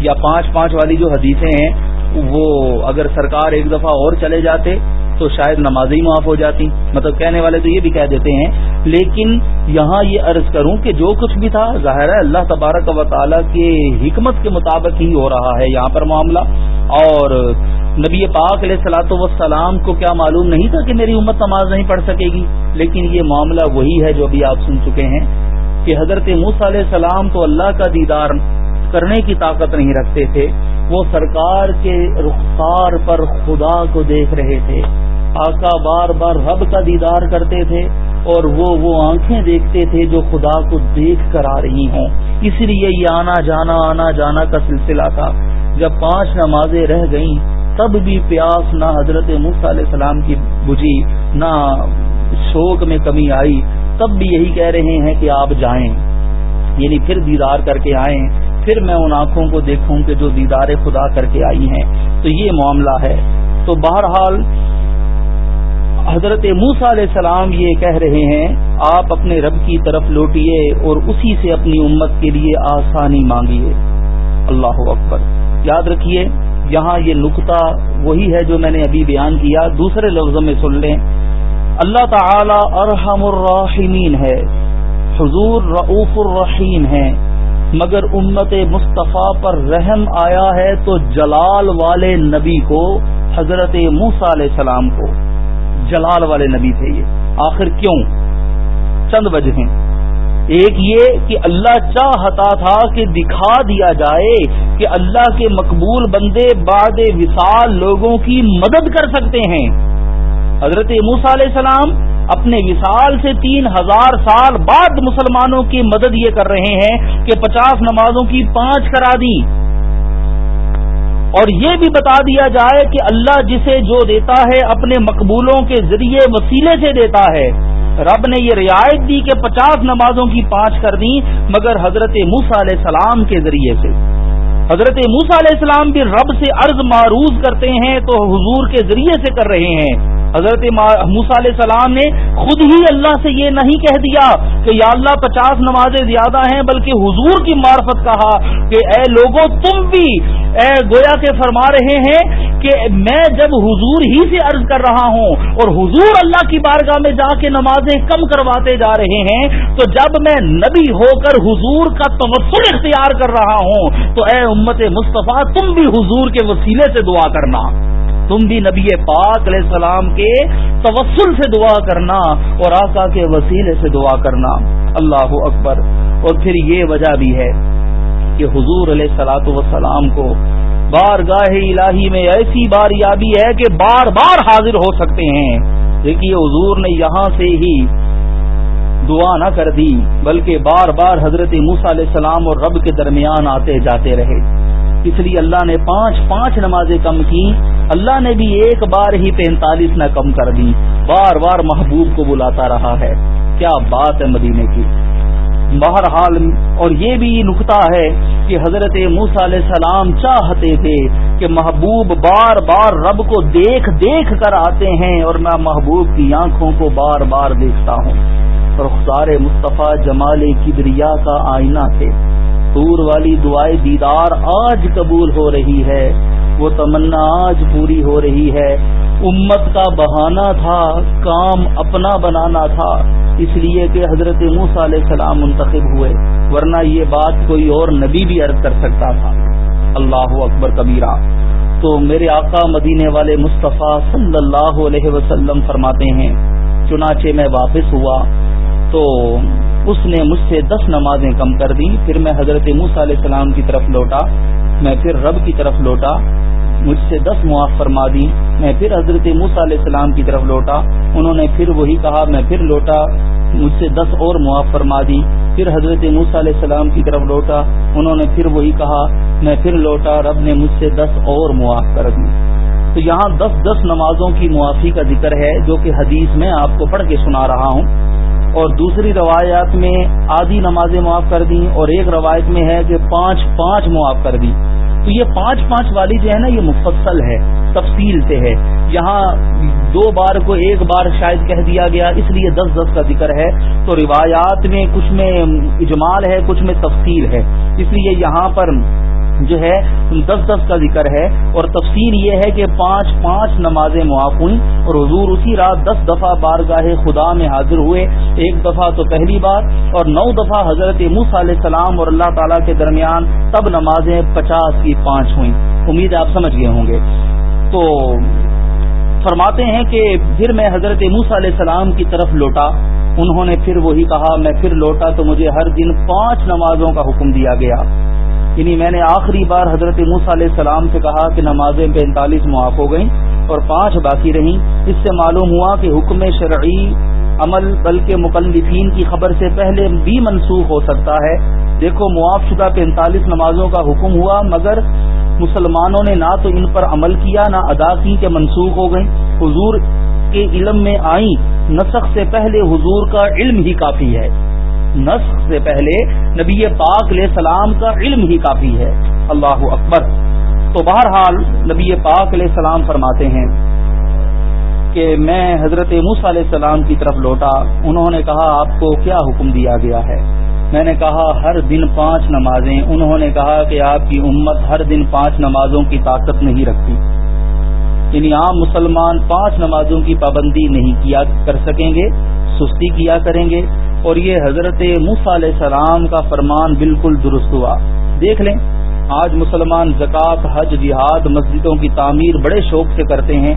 یا پانچ پانچ والی جو حدیثیں ہیں وہ اگر سرکار ایک دفعہ اور چلے جاتے تو شاید نماز ہی معاف ہو جاتی۔ مطلب کہنے والے تو یہ بھی کہہ دیتے ہیں، لیکن یہاں یہ عرض کروں کہ جو کچھ بھی تھا، ظاہر ہے اللہ تبارک و تعالیٰ کے حکمت کے مطابق ہی ہو رہا ہے یہاں پر معاملہ۔ اور نبی پاک علیہ سلاۃ وسلام کو کیا معلوم نہیں تھا کہ میری امت نماز نہیں پڑھ سکے گی؟ لیکن یہ معاملہ وہی ہے جو ابھی آپ سن چکے ہیں کہ حضرت موس علیہ السلام تو اللہ کا دیدار کرنے کی طاقت نہیں رکھتے تھے۔ وہ سرکار کے رخسار پر خدا کو دیکھ رہے تھے۔ آقا بار بار رب کا دیدار کرتے تھے اور وہ وہ آنکھیں دیکھتے تھے جو خدا کو دیکھ کر آ رہی ہوں۔ اس لیے یہ آنا جانا آنا جانا کا سلسلہ تھا۔ جب پانچ نمازیں رہ گئیں، تب بھی پیاس نہ حضرت مفت علیہ السلام کی بجھی، نہ شوق میں کمی آئی۔ تب بھی یہی کہہ رہے ہیں کہ آپ جائیں یعنی پھر دیدار کر کے آئیں۔ پھر میں ان آنکھوں کو دیکھوں کہ جو دیدار خدا کر کے آئی ہیں، تو یہ معاملہ ہے۔ تو بہرحال، حضرت موسا علیہ السلام یہ کہہ رہے ہیں، آپ اپنے رب کی طرف لوٹیے اور اسی سے اپنی امت کے لیے آسانی مانگیے۔ اللہ اکبر۔ یاد رکھیے، یہاں یہ نقطہ وہی ہے جو میں نے ابھی بیان کیا، دوسرے لفظوں میں سن لیں۔ اللہ تعالی ارحم الراحمین ہے، حضور رعوف الرحیم ہے مگر امت مصطفیٰ پر رحم آیا ہے تو جلال والے نبی کو، حضرت موسا علیہ السلام کو۔ جلال والے نبی تھے یہ۔ آخر کیوں؟ چند وجہ ہیں۔ ایک یہ کہ اللہ چاہتا تھا کہ دکھا دیا جائے کہ اللہ کے مقبول بندے بعد وصال لوگوں کی مدد کر سکتے ہیں۔ حضرت موسا علیہ السلام اپنے وصال سے تین ہزار سال بعد مسلمانوں کی مدد یہ کر رہے ہیں کہ پچاس نمازوں کی پانچ کرا دی اور یہ بھی بتا دیا جائے کہ اللہ جسے جو دیتا ہے اپنے مقبولوں کے ذریعے وسیلے سے دیتا ہے۔ رب نے یہ رعایت دی کہ پچاس نمازوں کی پانچ کر دی مگر حضرت موسا علیہ السلام کے ذریعے سے۔ حضرت موسا علیہ السلام بھی رب سے عرض معروض کرتے ہیں، تو حضور کے ذریعے سے کر رہے ہیں۔ حضرت موسا علیہ السلام نے خود ہی اللہ سے یہ نہیں کہہ دیا کہ یا اللہ پچاس نمازیں زیادہ ہیں، بلکہ حضور کی معرفت کہا کہ اے لوگوں، تم بھی اے گویا کے فرما رہے ہیں کہ میں جب حضور ہی سے عرض کر رہا ہوں اور حضور اللہ کی بارگاہ میں جا کے نمازیں کم کرواتے جا رہے ہیں، تو جب میں نبی ہو کر حضور کا تمسل اختیار کر رہا ہوں، تو اے امت مصطفیٰ، تم بھی حضور کے وسیلے سے دعا کرنا۔ تم بھی نبی پاک علیہ السلام کے توسل سے دعا کرنا اور آقا کے وسیلے سے دعا کرنا۔ اللہ اکبر۔ اور پھر یہ وجہ بھی ہے کہ حضور علیہ سلاۃ وسلام کو بار گاہ الہی میں ایسی بار یابی ہے کہ بار بار حاضر ہو سکتے ہیں۔ دیکھیے، حضور نے یہاں سے ہی دعا نہ کر دی، بلکہ بار بار حضرت موسا علیہ السلام اور رب کے درمیان آتے جاتے رہے۔ ہاں۔ اس لیے اللہ نے پانچ پانچ نمازیں کم کی اللہ نے بھی ایک بار ہی پینتالیس نہ کم کر دی۔ بار بار محبوب کو بلاتا رہا ہے۔ کیا بات ہے مدینے کی۔ بہرحال، اور یہ بھی نقطہ ہے کہ حضرت موسا علیہ السلام چاہتے تھے کہ محبوب بار بار رب کو دیکھ دیکھ کر آتے ہیں، اور میں محبوب کی آنکھوں کو بار بار دیکھتا ہوں۔ اور مصطفیٰ جمال کبریا کا آئینہ تھے۔ دور والی دعائیں دیدار آج قبول ہو رہی ہے۔ وہ تمنا آج پوری ہو رہی ہے۔ امت کا بہانہ تھا، کام اپنا بنانا تھا۔ اس لیے کہ حضرت موسا علیہ السلام منتخب ہوئے، ورنہ یہ بات کوئی اور نبی بھی عرض کر سکتا تھا۔ اللہ اکبر کبیرہ۔ تو میرے آقا مدینے والے مصطفیٰ صلی اللہ علیہ وسلم فرماتے ہیں، چنانچہ میں واپس ہوا۔ تو اس نے مجھ سے دس نمازیں کم کر دی پھر میں حضرت موسا علیہ السلام کی طرف لوٹا، میں پھر رب کی طرف لوٹا، مجھ سے دس معاف فرما دی میں پھر حضرت موسا علیہ السلام کی طرف لوٹا، انہوں نے پھر وہی کہا، میں پھر لوٹا، مجھ سے دس اور معاف فرما دی پھر حضرت موسا علیہ السلام کی طرف لوٹا، انہوں نے پھر وہی کہا، میں پھر لوٹا، رب نے مجھ سے دس اور معاف کر دی تو یہاں دس دس نمازوں کی معافی کا ذکر ہے، جو کہ حدیث میں آپ کو پڑھ کے سنا رہا ہوں۔ اور دوسری روایات میں آدھی نمازیں معاف کر دی اور ایک روایت میں ہے کہ پانچ پانچ معاف کر دی تو یہ پانچ پانچ والی جو ہے نا یہ مفصل ہے، تفصیل سے ہے۔ یہاں دو بار کو ایک بار شاید کہہ دیا گیا، اس لیے دس دس کا ذکر ہے۔ تو روایات میں کچھ میں اجمال ہے، کچھ میں تفصیل ہے۔ اس لیے یہاں پر جو ہے دس دس کا ذکر ہے۔ اور تفصیل یہ ہے کہ پانچ پانچ نمازیں معاف ہوئیں اور حضور اسی رات دس دفعہ بارگاہ خدا میں حاضر ہوئے۔ ایک دفعہ تو پہلی بار اور نو دفعہ حضرت موس علیہ السلام اور اللہ تعالیٰ کے درمیان تب نمازیں پچاس کی پانچ ہوئیں۔ امید آپ سمجھ گئے ہوں گے۔ تو فرماتے ہیں کہ پھر میں حضرت موس علیہ السلام کی طرف لوٹا۔ انہوں نے پھر وہی کہا، میں پھر لوٹا تو مجھے ہر دن پانچ نمازوں کا حکم دیا گیا۔ یعنی میں نے آخری بار حضرت موس علیہ السلام سے کہا کہ نمازیں پینتالیس معاف ہو گئیں اور پانچ باقی رہیں۔ اس سے معلوم ہوا کہ حکم شرعی عمل بلکہ مقلفین کی خبر سے پہلے بھی منسوخ ہو سکتا ہے۔ دیکھو معاف شدہ پینتالیس نمازوں کا حکم ہوا، مگر مسلمانوں نے نہ تو ان پر عمل کیا، نہ ادا کی کہ منسوخ ہو گئیں۔ حضور کے علم میں آئیں، نسخ سے پہلے حضور کا علم ہی کافی ہے۔ نسخ سے پہلے نبی پاک علیہ السلام کا علم ہی کافی ہے۔ اللہ اکبر۔ تو بہرحال نبی پاک علیہ السلام فرماتے ہیں کہ میں حضرت موس علیہ السلام کی طرف لوٹا۔ انہوں نے کہا، آپ کو کیا حکم دیا گیا ہے؟ میں نے کہا، ہر دن پانچ نمازیں۔ انہوں نے کہا کہ آپ کی امت ہر دن پانچ نمازوں کی طاقت نہیں رکھتی۔ یعنی عام مسلمان پانچ نمازوں کی پابندی نہیں کیا کر سکیں گے، سستی کیا کریں گے؟ اور یہ حضرت موسا علیہ السلام کا فرمان بالکل درست ہوا۔ دیکھ لیں، آج مسلمان زکوٰۃ حج، جہاد، مسجدوں کی تعمیر بڑے شوق سے کرتے ہیں،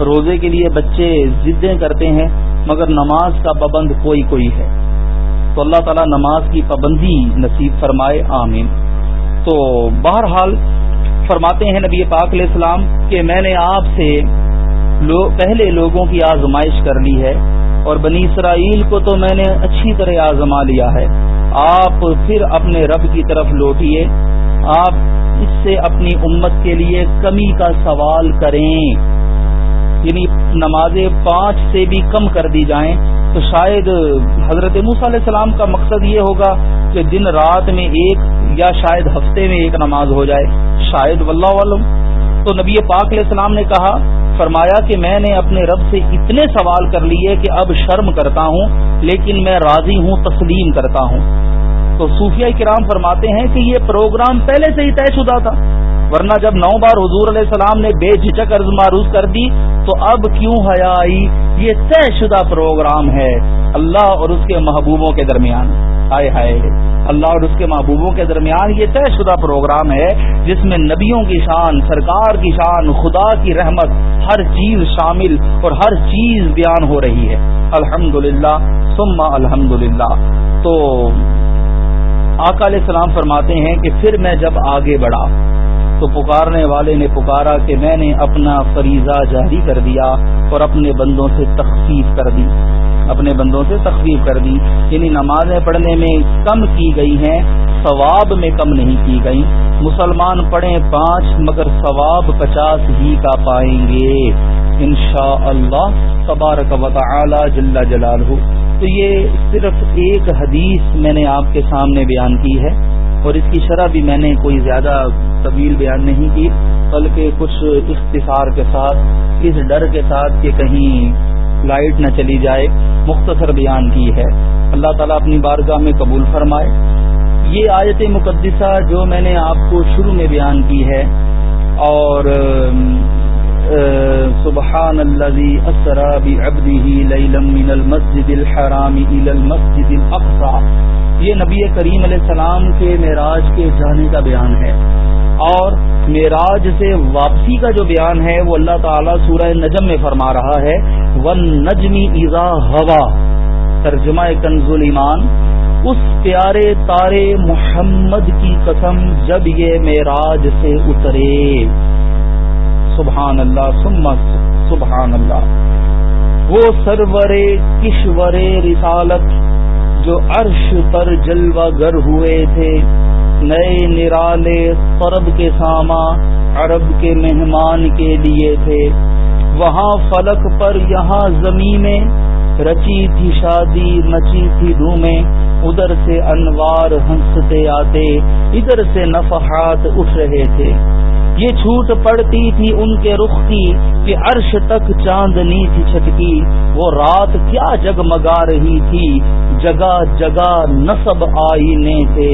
روزے کے لیے بچے ضدیں کرتے ہیں، مگر نماز کا پابند کوئی کوئی ہے۔ تو اللہ تعالیٰ نماز کی پابندی نصیب فرمائے، آمین۔ تو بہرحال فرماتے ہیں نبی پاک علیہ السلام کہ میں نے آپ سے پہلے لوگوں کی آزمائش کر لی ہے۔ اور بنی اسرائیل کو تو میں نے اچھی طرح آزما لیا ہے۔ آپ پھر اپنے رب کی طرف لوٹیے۔ آپ اس سے اپنی امت کے لیے کمی کا سوال کریں۔ یعنی نمازیں پانچ سے بھی کم کر دی جائیں۔ تو شاید حضرت موس علیہ السلام کا مقصد یہ ہوگا کہ دن رات میں ایک یا شاید ہفتے میں ایک نماز ہو جائے۔ شاید واللہ علم تو نبی پاک علیہ السلام نے کہا فرمایا کہ میں نے اپنے رب سے اتنے سوال کر لیے کہ اب شرم کرتا ہوں، لیکن میں راضی ہوں، تسلیم کرتا ہوں۔ تو صوفیہ کرام فرماتے ہیں کہ یہ پروگرام پہلے سے ہی طے شدہ تھا۔ ورنہ جب نو بار حضور علیہ السلام نے بے جھجک عرض معروف کر دی، تو اب کیوں حیا آئی یہ طے شدہ پروگرام ہے اللہ اور اس کے محبوبوں کے درمیان۔ ہائے ہائے۔ اللہ اور اس کے محبوبوں کے درمیان یہ طے شدہ پروگرام ہے جس میں نبیوں کی شان، سرکار کی شان، خدا کی رحمت ہر چیز شامل اور ہر چیز بیان ہو رہی ہے۔ الحمد للہ سما الحمد للہ تو آقا علیہ السلام فرماتے ہیں کہ پھر میں جب آگے بڑھا تو پکارنے والے نے پکارا کہ میں نے اپنا فریضہ جاری کر دیا اور اپنے بندوں سے تخفیف کر دی۔ اپنے بندوں سے تخفیف کر دی یعنی نمازیں پڑھنے میں کم کی گئی ہیں، ثواب میں کم نہیں کی گئی مسلمان پڑھیں پانچ، مگر ثواب پچاس ہی کا پائیں گے۔ انشاء اللہ تبارک و تعالی جل جلال ہو تو یہ صرف ایک حدیث میں نے آپ کے سامنے بیان کی ہے، اور اس کی شرح بھی میں نے کوئی زیادہ طویل بیان نہیں کی، بلکہ کچھ اختصار کے ساتھ، اس ڈر کے ساتھ کہ کہیں لائٹ نہ چلی جائے، مختصر بیان کی ہے۔ اللہ تعالیٰ اپنی بارگاہ میں قبول فرمائے۔ یہ آیت مقدسہ جو میں نے آپ کو شروع میں بیان کی ہے، اور سبحان الذي اسرا بعبده ليلا من المسجد الحرام الى المسجد الاقصى یہ نبی کریم علیہ السلام کے معراج کے جانے کا بیان ہے۔ اور معراج سے واپسی کا جو بیان ہے، وہ اللہ تعالی سورہ نجم میں فرما رہا ہے۔ ون نجمی ایزا ہوا ترجمہ کنز ایمان، اس پیارے تارے محمد کی قسم جب یہ معراج سے اترے۔ سبحان اللہ سبحان اللہ۔ وہ سرور کشور رسالت جو عرش پر جلوہ گر ہوئے تھے۔ نئے نرالے فرب کے ساما عرب کے مہمان کے لیے تھے۔ وہاں فلک پر یہاں زمین میں رچی تھی شادی مچی تھی دھومیں، ادھر سے انوار ہنستے آتے، ادھر سے نفحات اٹھ رہے تھے۔ یہ چھوٹ پڑتی تھی ان کے رخ کی کہ عرش تک چاندنی تھی چھٹکی۔ وہ رات کیا جگمگا رہی تھی، جگہ جگہ نصب آئینے تھے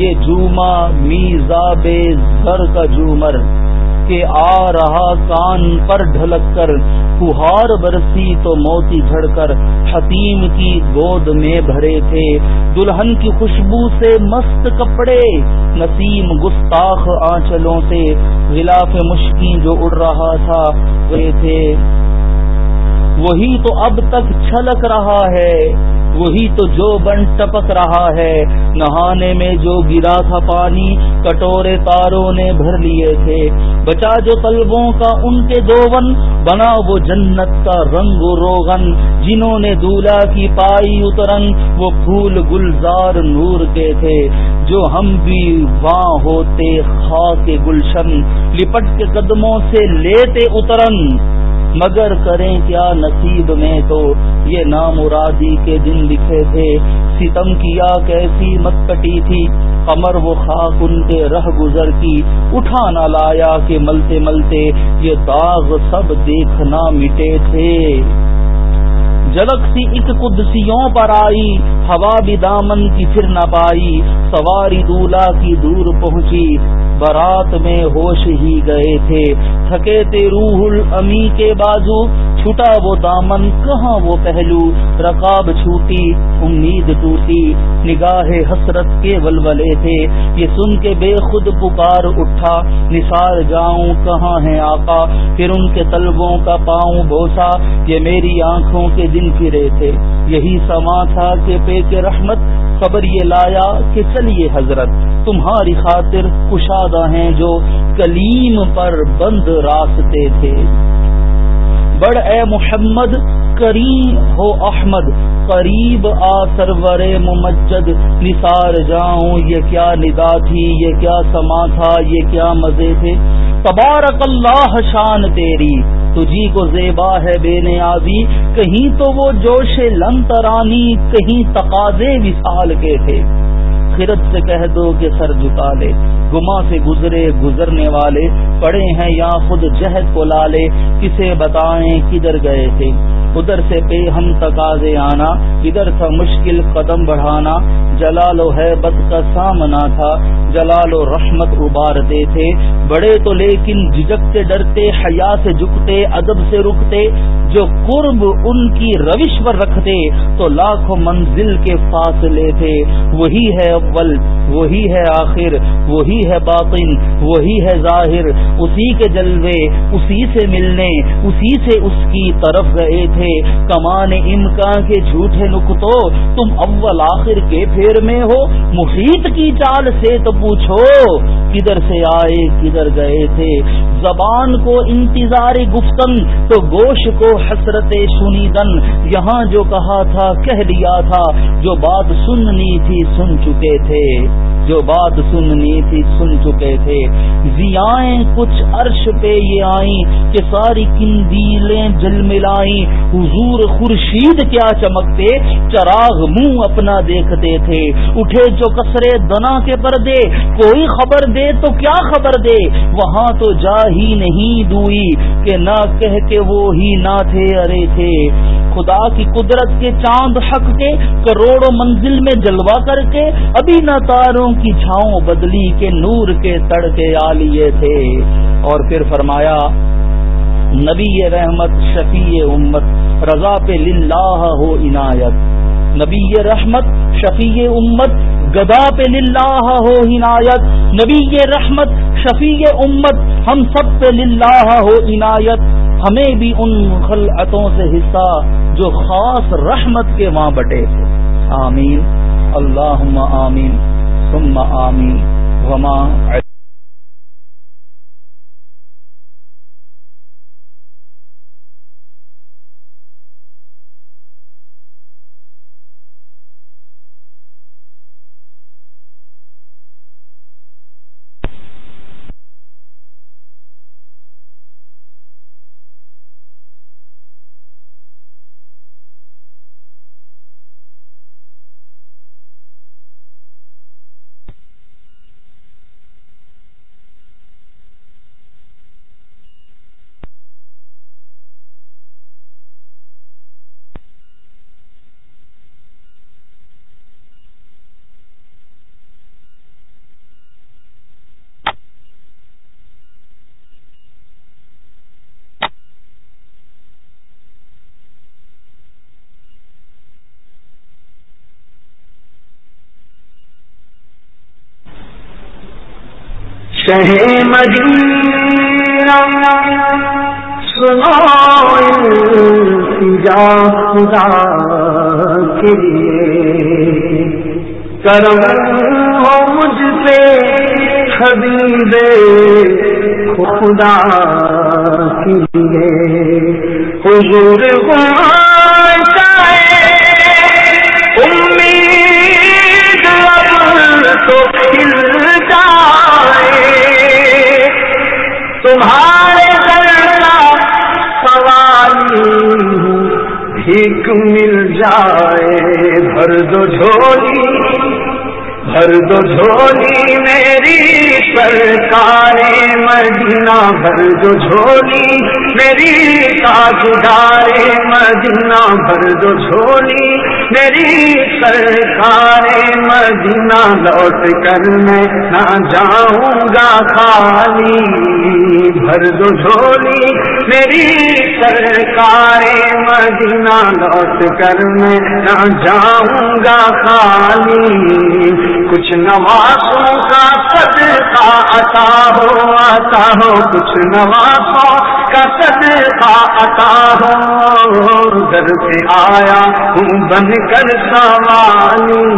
یہ جوما میزا بے زر کا جومر آ رہا کان پر ڈھلک کر فہار برسی تو موتی جھڑ کر حتیم کی گود میں بھرے تھے۔ دلہن کی خوشبو سے مست کپڑے، نسیم گستاخ آنچلوں سے۔ غلاف مشکی جو اڑ رہا تھا، وہ تھے۔ وہی تو اب تک چھلک رہا ہے۔ وہی تو جو بن ٹپک رہا ہے۔ نہانے میں جو گرا تھا پانی، کٹورے تاروں نے بھر لیے تھے۔ بچا جو طلبوں کا ان کے دو بنا وہ جنت کا رنگ و روغن۔ جنہوں نے دولہا کی پائی اترنگ وہ پھول گلزار نور کے تھے۔ جو ہم بھی وہاں ہوتے خاک گلشن، لپٹ کے قدموں سے لیتے اترنگ مگر کریں کیا نصیب میں تو یہ نامرادی کے دن لکھے تھے۔ ستم کیا کیسی مت کٹی تھی۔ قمر وہ خاک ان کے رہ گزر کی۔ اٹھا نہ لایا کہ ملتے ملتے یہ داغ سب دیکھنا مٹے تھے۔ جلک سی ایک قدسیوں پر آئی۔ ہوا بھی دامن کی پھر نہ پائی۔ سواری دولا کی دور پہنچی۔ برات میں ہوش ہی گئے تھے۔ تھکے تھے روح امی کے بازو۔ چھٹا وہ دامن، کہاں وہ پہلو؟ رقاب چھوٹی، امید ٹوٹی۔ نگاہ حسرت کے ولولے تھے۔ یہ سن کے بے خود پکار اٹھا۔ نثار جاؤں، کہاں ہے آقا؟ پھر ان کے طلبوں کا پاؤں بوسا۔ یہ میری آنکھوں کے دن پھرے تھے۔ یہی سما تھا کہ پے کے رحمت خبر یہ لایا کہ چلیے حضرت، تمہاری خاطر کشادہ ہیں جو کلیم پر بند راستے تھے۔ بڑ اے محمد، کریم ہو احمد، قریب آ سرور ممجد، نثار جاؤں، یہ کیا ندا تھی، یہ کیا سما تھا، یہ کیا مزے تھے۔ تبارک اللہ شان تیری، تجھی کو زیبا ہے بے نیازی۔ کہیں تو وہ جوش لن ترانی، کہیں تقاضے وصال کے تھے۔ خرد سے کہہ دو کہ سر جھکا لے، گما سے گزرے گزرنے والے۔ پڑے ہیں یا خود جہد کو لالے، کسے بتائیں کدھر گئے تھے۔ ادھر سے پہ ہم تقاضے آنا، ادھر تھا مشکل قدم بڑھانا۔ جلال و حیبت کا سامنا تھا، جلال و رحمت ابارتے تھے۔ بڑے تو لیکن جھجکتے ڈرتے، حیا سے جھکتے، ادب سے رکتے۔ جو قرب ان کی روش پر رکھتے، تو لاکھوں منزل کے فاصلے تھے۔ وہی ہے اول، وہی ہے آخر، وہی ہے باطن، وہی ہے ظاہر۔ اسی کے جلوے، اسی سے ملنے، اسی سے اس کی طرف گئے تھے۔ کمان امکان کے جھوٹے نکتو تم اول آخر کے پھیر میں ہو۔ محیط کی چال سے تو پوچھو، کدھر سے آئے، کدھر گئے تھے؟ زبان کو انتظار گفتن، تو گوش کو حسرت سنی دن یہاں جو کہا تھا، کہہ لیا تھا۔ جو بات سننی تھی، سن چکے تھے۔ جو بات سننی تھی، سن چکے تھے۔ زیائیں کچھ عرش پہ یہ آئیں کہ ساری کندیلیں جل ملائیں۔ حضور خورشید کیا چمکتے، چراغ منہ اپنا دیکھتے تھے۔ اٹھے جو کسرے دنا کے پردے، کوئی خبر دے تو کیا خبر دے؟ وہاں تو جا ہی نہیں دوئی، کہ نہ کہہ کے وہ ہی نہ تھے، ارے تھے۔ خدا کی قدرت کے چاند حق کے کروڑوں منزل میں جلوا کر کے، ابھی نہ تاروں کی چھاؤں بدلی کے نور کے تڑکے آ لیے تھے۔ اور پھر فرمایا نبی رحمت، شفیع امت، رضا پہ للہ ہو عنایت۔ نبی رحمت، شفیع امت، گدا پہ للہ ہو عنایت۔ نبی رحمت، شفیع امت، ہم سب پہ للہ ہو عنایت۔ ہمیں بھی ان خلعتوں سے حصہ جو خاص رحمت کے وہاں بٹے تھے۔ آمین۔ اللہ آمین۔ ثم آمین۔ وما شہ مدینہ، سنو جا خدا کے لیے۔ کرم ہو مجھ پہ حبیب خدا کے لیے۔ حضور امید جائے۔ بھر دو جھولی بھر دو جھولی میری۔ سرکار مدینہ بھر دو جھولی، میری تاجدار مدینہ بھر دو جھولی، میری سرکار مدینہ لوٹ کر میں نہ جاؤں گا خالی۔ بھر دو جھولی، میری سرکار مدینہ لوٹ کر میں نہ جاؤں گا خالی۔ کچھ نوازوں کا صدقہ عطا ہو آتا ہو، کچھ نوازوں کا صدقہ عطا ہو۔ در سے آیا ہوں، بن کر سوالی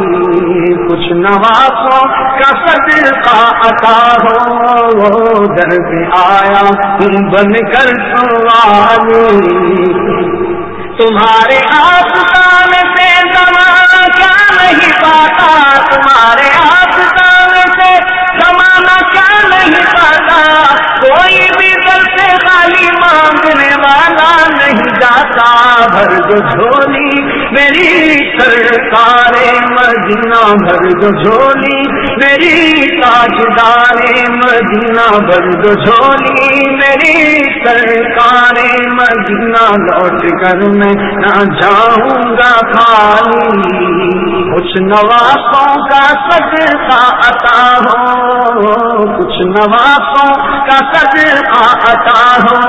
کچھ نوازوں کا صدقہ عطا ہو۔ در پہ آیا ہوں، بن کر سوالی تمہارے آسمان سے زمانہ کیا نہیں پاتا؟ تمہارے آسمان نہیں پاتا کوئی بھی دل سے خالی مانگنے والا نہیں جاتا۔ بھر جو جھولی میری سرکار مدینہ، بھر دو جھولی میری تاجدار مدینہ، بھر دو جھولی میری سرکار مدینہ۔ لوٹ کر میں نہ جاؤں گا خالی۔ کچھ نوازوں کا صدقہ عطا ہو، کچھ نوازوں کا صدقہ عطا ہو۔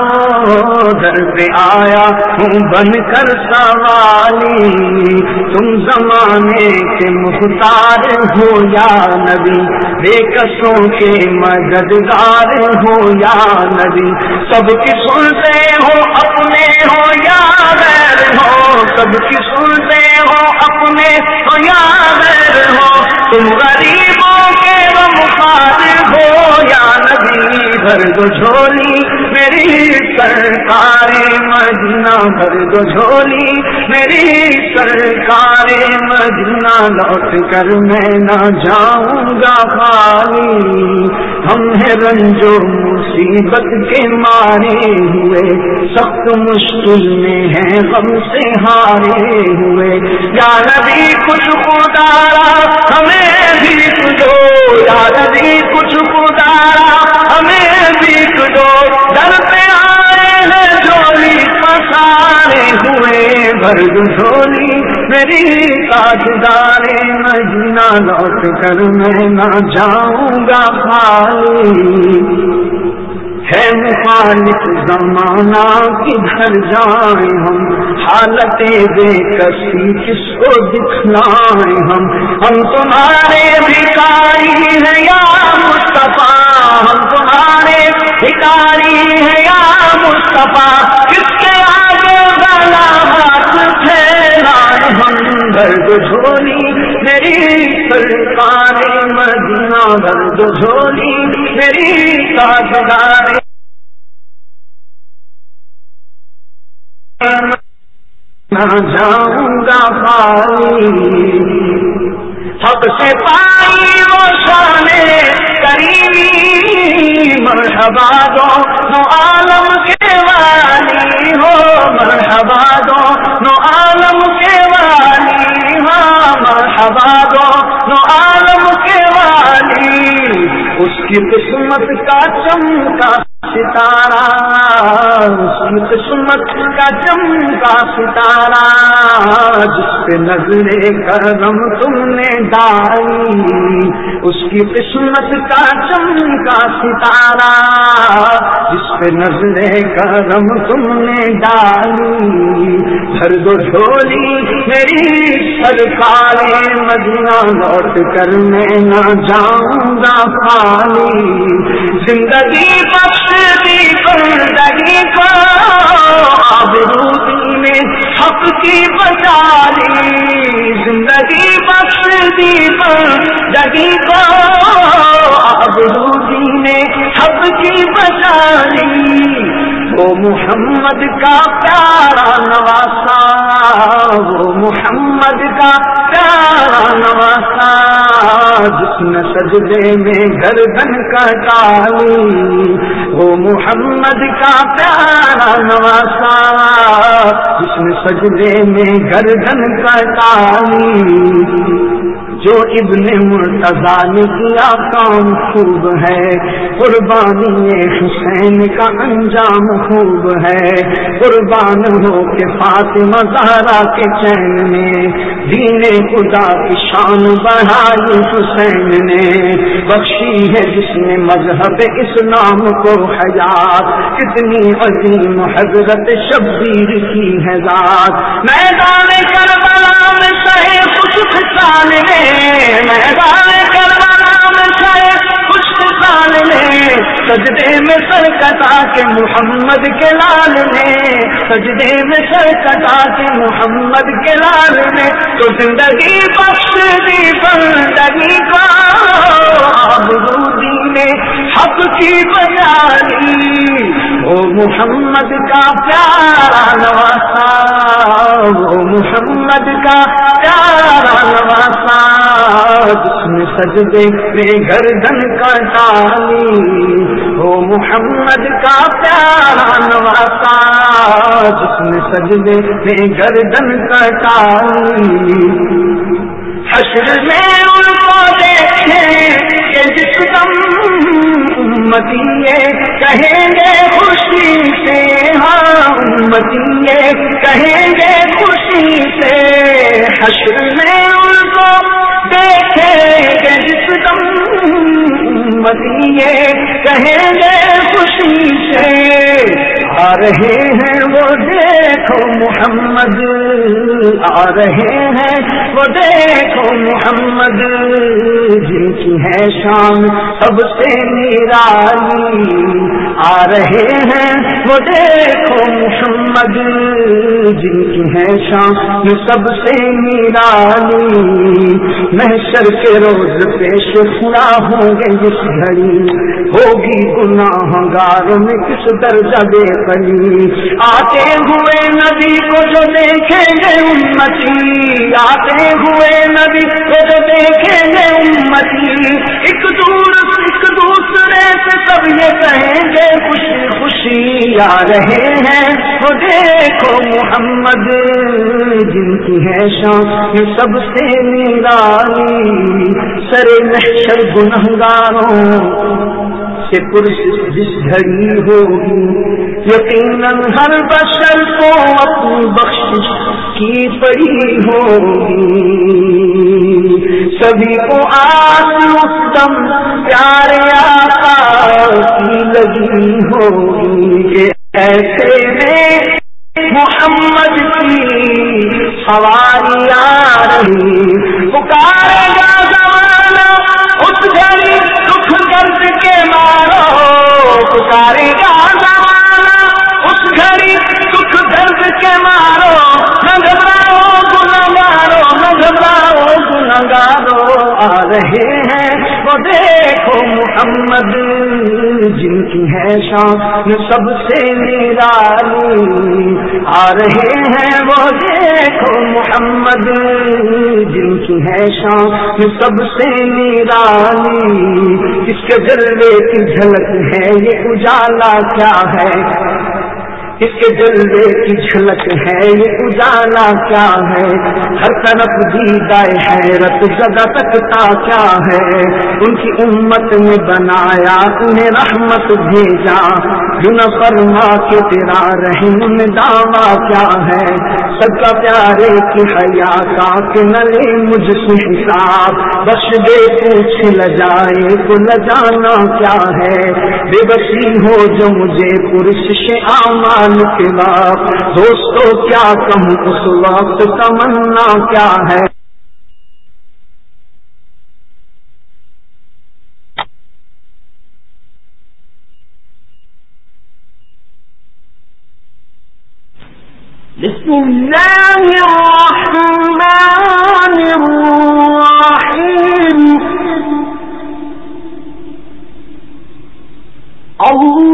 در پہ آیا ہوں بن کر سوالی، تم زمانے کے مختار ہو یا نبی؟ بے کسوں کے مددگار ہو یا نبی؟ سب کی سنتے ہو، اپنے ہو یا غیر ہو؟ سب کی سنتے ہو، اپنے ہو یا ہو۔ تم غریبوں کے وہ مخاطر ہو یا نبی، بھر دو جھولی، میری سرکار مدینہ بھر دو جھولی، میری سرکار مدینہ لوٹ کر میں نہ جاؤں گا خالی۔ ہم ہیں رنجو مصیبت کے مارے ہوئے، سخت مشکل میں ہیں غم سے ہارے ہوئے۔ یا نبی، کچھ ہمیں ہمیں بھی کچھ یا نبی کچھ ادارا ہمیں بھی کچھ ڈر پہ آئے ہیں جولی پسارے ہوئے برگ جھولی میری تاجدار مدینہ لوٹ کر میں نہ جاؤں گا خالی ہے مخالف زمانہ کدھر جائیں ہم؟ حالت بے کسی کس کو دکھلائیں ہم؟ ہم تمہارے بھکاری ہیں یا مصطفیٰ؟ ہم تمہارے بھکاری ہیں یا مصطفیٰ؟ کس کے آگے گلا ہم درد جھولی میری سرکار مدینہ درد جھولی میری تاجدار نہ جاؤں گا پائی حق سے پائی وہ شان کریمی، مرحبا دو نو عالم کے والی ہو، مرحبا دو نو عالم کے والی مرحبا دو نو عالم کے والی اس کی قسمت کا چمکا ستارہ اس کی قسمت کا چمکا ستارہ، جس پہ نظر کرم تم نے ڈالی، اس کی قسمت کا چمکا ستارہ، جس پہ نظر کرم تم نے ڈالی۔ ہر دو جھولی میری سرکار مدینہ، لوٹ کر میں نہ جاؤں گا خالی۔ زندگی بخش دی زندگی کو آبرودی میں حق کی بچالی زندگی بخش دی زندگی کو آبرودی میں حق کی بچالی وہ محمد کا پیارا نواسا، وہ محمد کا پیارا نواسا، جس نے سجدے میں گردن کا ڈالی وہ محمد کا پیارا نواسا جس نے سجدے میں گردن کا تعلیم جو ابن مرتضا نے کیا کام خوب ہے، قربانی حسین کا انجام خوب ہے۔ قربان ہو کے فاطمہ زہرا کے چین میں، دین خدا کی شان بڑھائی حسین نے۔ بخشی ہے جس نے مذہب اسلام کو حیات، کتنی عظیم حضرت شبیر کی ہے ذات۔ میدان کربلا میں سہے خوش خسان میں۔ میدان کربلا میں سہے خوش خسان میں۔ سجدے میں سر کٹا کے محمد کے لال نے سجدے میں سر کٹا کے محمد کے لال نے تو زندگی بخش دی زندگی کو۔ آبرودی نے حق کی بجالی وہ محمد کا پیارا نواسا وہ محمد کا پیارا نواسا جس میں سجدے میں گردن کا ڈالی وہ محمد کا پیارا نواسا جس نے سجدے میں گردن کٹائی حشر میں ان کو دیکھیں کہ جس دم امتی کہیں گے خوشی سے ہاں امتی کہیں گے خوشی سے۔ حشر میں ان کو دیکھیں گے جس دم امتی کہیں گے خوشی سے۔ آ رہے ہیں وہ دیکھو محمد، آ رہے ہیں وہ دیکھو محمد۔ جن کی ہے شام سب سے میرا آ رہے ہیں وہ دیکھو محمد۔ احمد جن کی ہے شام یہ سب سے نرالی محشر کے روز پیش خدا ہوں گے جس گھڑی۔ ہوگی گناہ گاروں میں کس درجہ دے آتے ہوئے نبی کو جو دیکھیں گے امتی۔ آتے ہوئے نبی کو جو دیکھیں گے امتی۔ ایک دور ایک دوسرے سے سب یہ کہیں گے، خوشی خوشی آ رہے ہیں۔ وہ دیکھو محمد، جن کی ہے شام یہ سب سے نرالی سر محشر گنہگاروں سے پرش جس گھڑی ہوگی۔ یقیناً ہر بشر کو اپنی بخش کی پڑی ہوگی۔ سبھی کو آس دم پیارے آقا کی لگی ہوگی ایسے میں محمد کی سواری آ رہی۔ پکارے گا زمانہ اس گھڑی دکھ درد کے مارو۔ پکارے گا زمانہ اس گھڑی دکھ درد کے مارو۔ نہ گھبراؤ گنا مارو نہ گھبراؤ آ رہے ہیں دیکھو محمد، جن کی ہے شام سب سے نرالی آ رہے ہیں، وہ دیکھو محمد، جن کی ہے شام سب سے نرالی اس کے جلوے کی جھلک ہے، یہ اجالا کیا ہے؟ اس کے جلوے کی جھلک ہے، یہ اجالا کیا ہے؟ ہر طرف دیدائے حیرت جگہ سکتا کیا ہے؟ ان کی امت نے بنایا انہیں رحمت بھیجا۔ جن فرما کے تیرا رحم دعویٰ کیا ہے؟ سب کا پیارے کی حیا کا کہ نلے مجھ سے حساب۔ بخش دے پوچھ لجائے کو نہ جانا کیا ہے؟ بے بسی ہو جو مجھے پرش سے آمان آمار کے بعد دوستو، کیا کہوں اس وقت؟ تمنا کیا ہے؟ بسم الله الرحمن الرحيم الله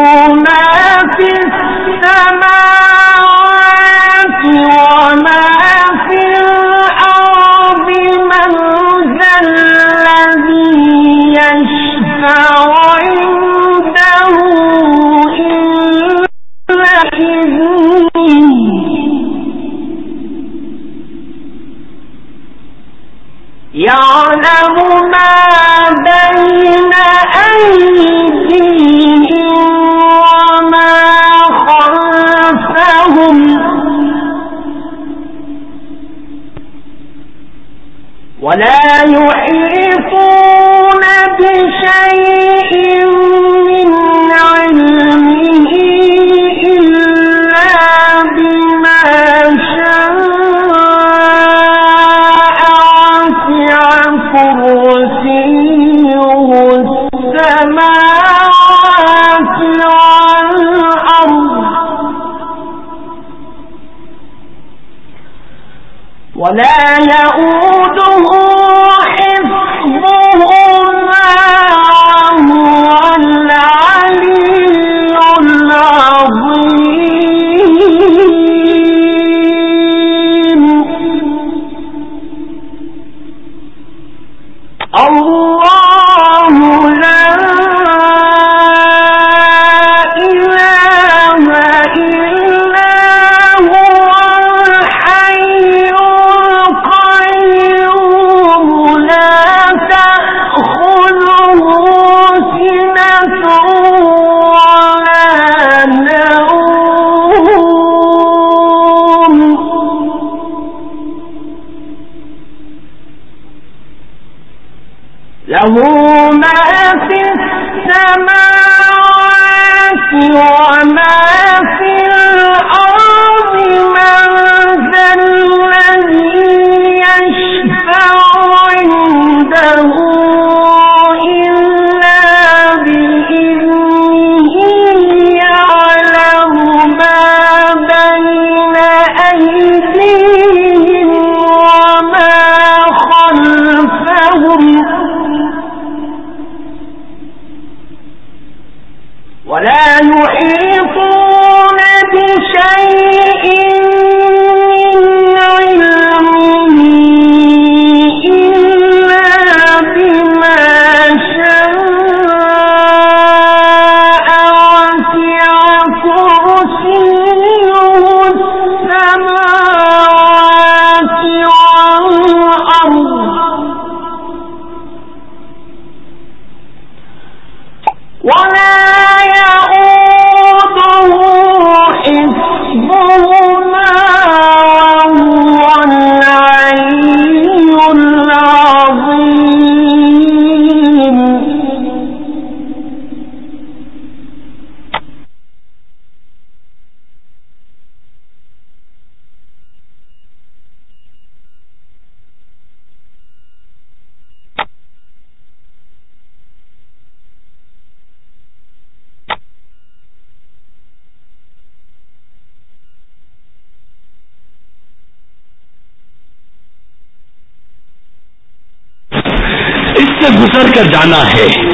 جانا ہے۔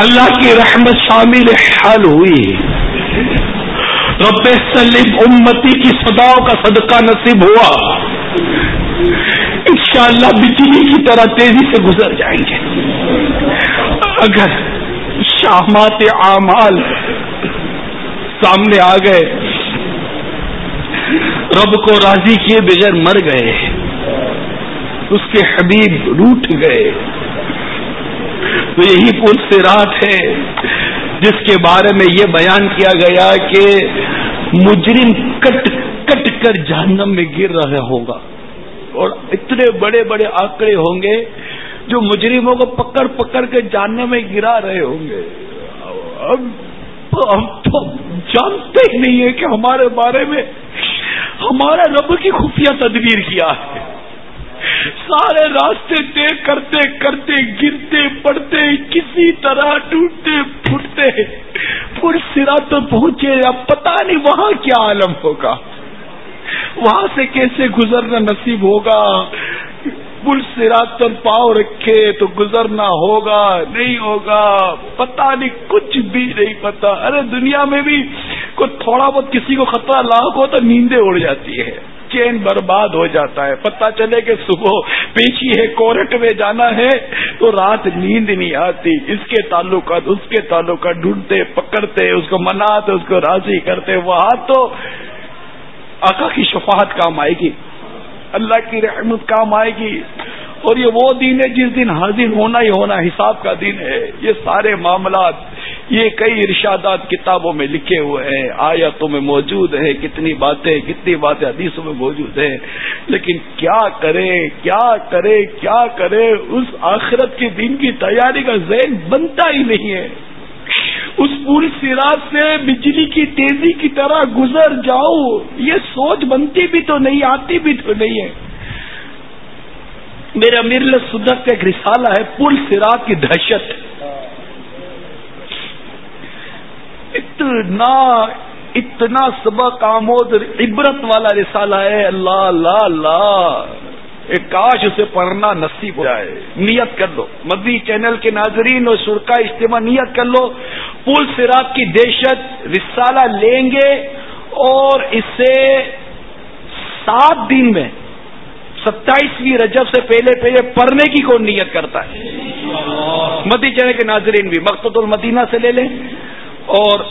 اللہ کی رحمت شامل حال ہوئی۔ رب سلیم امتی کی صداؤں کا صدقہ نصیب ہوا۔ انشاءاللہ بجلی کی طرح تیزی سے گزر جائیں گے۔ اگر شامات اعمال سامنے آ گئے، رب کو راضی کیے بغیر مر گئے۔ اس کے حبیب روٹ گئے۔ تو یہی پل سے رات ہے، جس کے بارے میں یہ بیان کیا گیا کہ مجرم کٹ کٹ کر جہنم میں گر رہا ہوگا۔ اور اتنے بڑے بڑے آنکڑے ہوں گے جو مجرموں کو پکڑ پکڑ کے جاننے میں گرا رہے ہوں گے۔ اب ہم تو جانتے ہی نہیں ہیں کہ ہمارے بارے میں ہمارا رب کی خفیہ تدبیر کیا ہے۔ سارے راستے طے کرتے کرتے گرتے پڑتے کسی طرح ٹوٹتے پھٹتے پور سرا تو پہنچے، اب پتا نہیں وہاں کیا عالم ہوگا۔ وہاں سے کیسے گزرنا نصیب ہوگا؟ پل سرات پر پاؤ رکھے تو گزرنا ہوگا، نہیں ہوگا پتا نہیں، کچھ بھی نہیں پتا ارے، دنیا میں بھی کوئی تھوڑا بہت کسی کو خطرہ لاکھ ہو تو نیندیں اڑ جاتی ہے چین برباد ہو جاتا ہے۔ پتہ چلے کہ صبح پیچھی ہے، کورٹ میں جانا ہے تو رات نیند نہیں آتی۔ اس کے تعلقات، اس کے تعلقات ڈھونڈتے، پکڑتے، اس کو مناتے، اس کو راضی کرتے۔ وہاں تو آقا کی شفاعت کام آئے گی۔ اللہ کی رحمت کام آئے گی اور یہ وہ دن ہے جس دن حاضر ہونا ہی ہونا حساب کا دن ہے یہ سارے معاملات یہ کئی ارشادات کتابوں میں لکھے ہوئے ہیں آیاتوں میں موجود ہے کتنی باتیں کتنی باتیں حدیثوں میں موجود ہیں لیکن کیا کرے کیا کرے کیا کرے اس آخرت کے دن کی تیاری کا ذہن بنتا ہی نہیں ہے اس پوری سراج سے بجلی کی تیزی کی طرح گزر جاؤ۔ یہ سوچ بنتی بھی تو نہیں، آتی بھی تو نہیں ہے۔ میرے امیر سدت کا ایک رسالہ ہے، پل سرات کی دہشت۔ اتنا اتنا سبق آمود عبرت والا رسالہ ہے۔ اللہ اللہ اللہ۔ ایک کاش اسے پڑھنا نصیب ہو جائے۔ نیت کر لو۔ مدی چینل کے ناظرین اور سرکا اجتماع، نیت کر لو۔ پل سرات کی دہشت رسالہ لیں گے اور اسے سات دن میں، ستائیسویں رجب سے پہلے پہلے پڑھنے کی کون نیت کرتا ہے؟ مدی چنے کے ناظرین بھی مقصد المدینہ سے لے لیں اور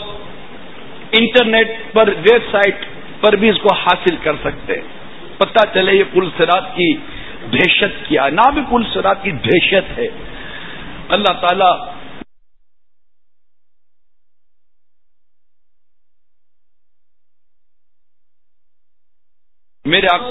انٹرنیٹ پر ویب سائٹ پر بھی اس کو حاصل کر سکتے پتہ چلے یہ پل سرات کی دہشت کیا نہ بھی پل سرات کی دہشت ہے۔ اللہ تعالی میرے آپ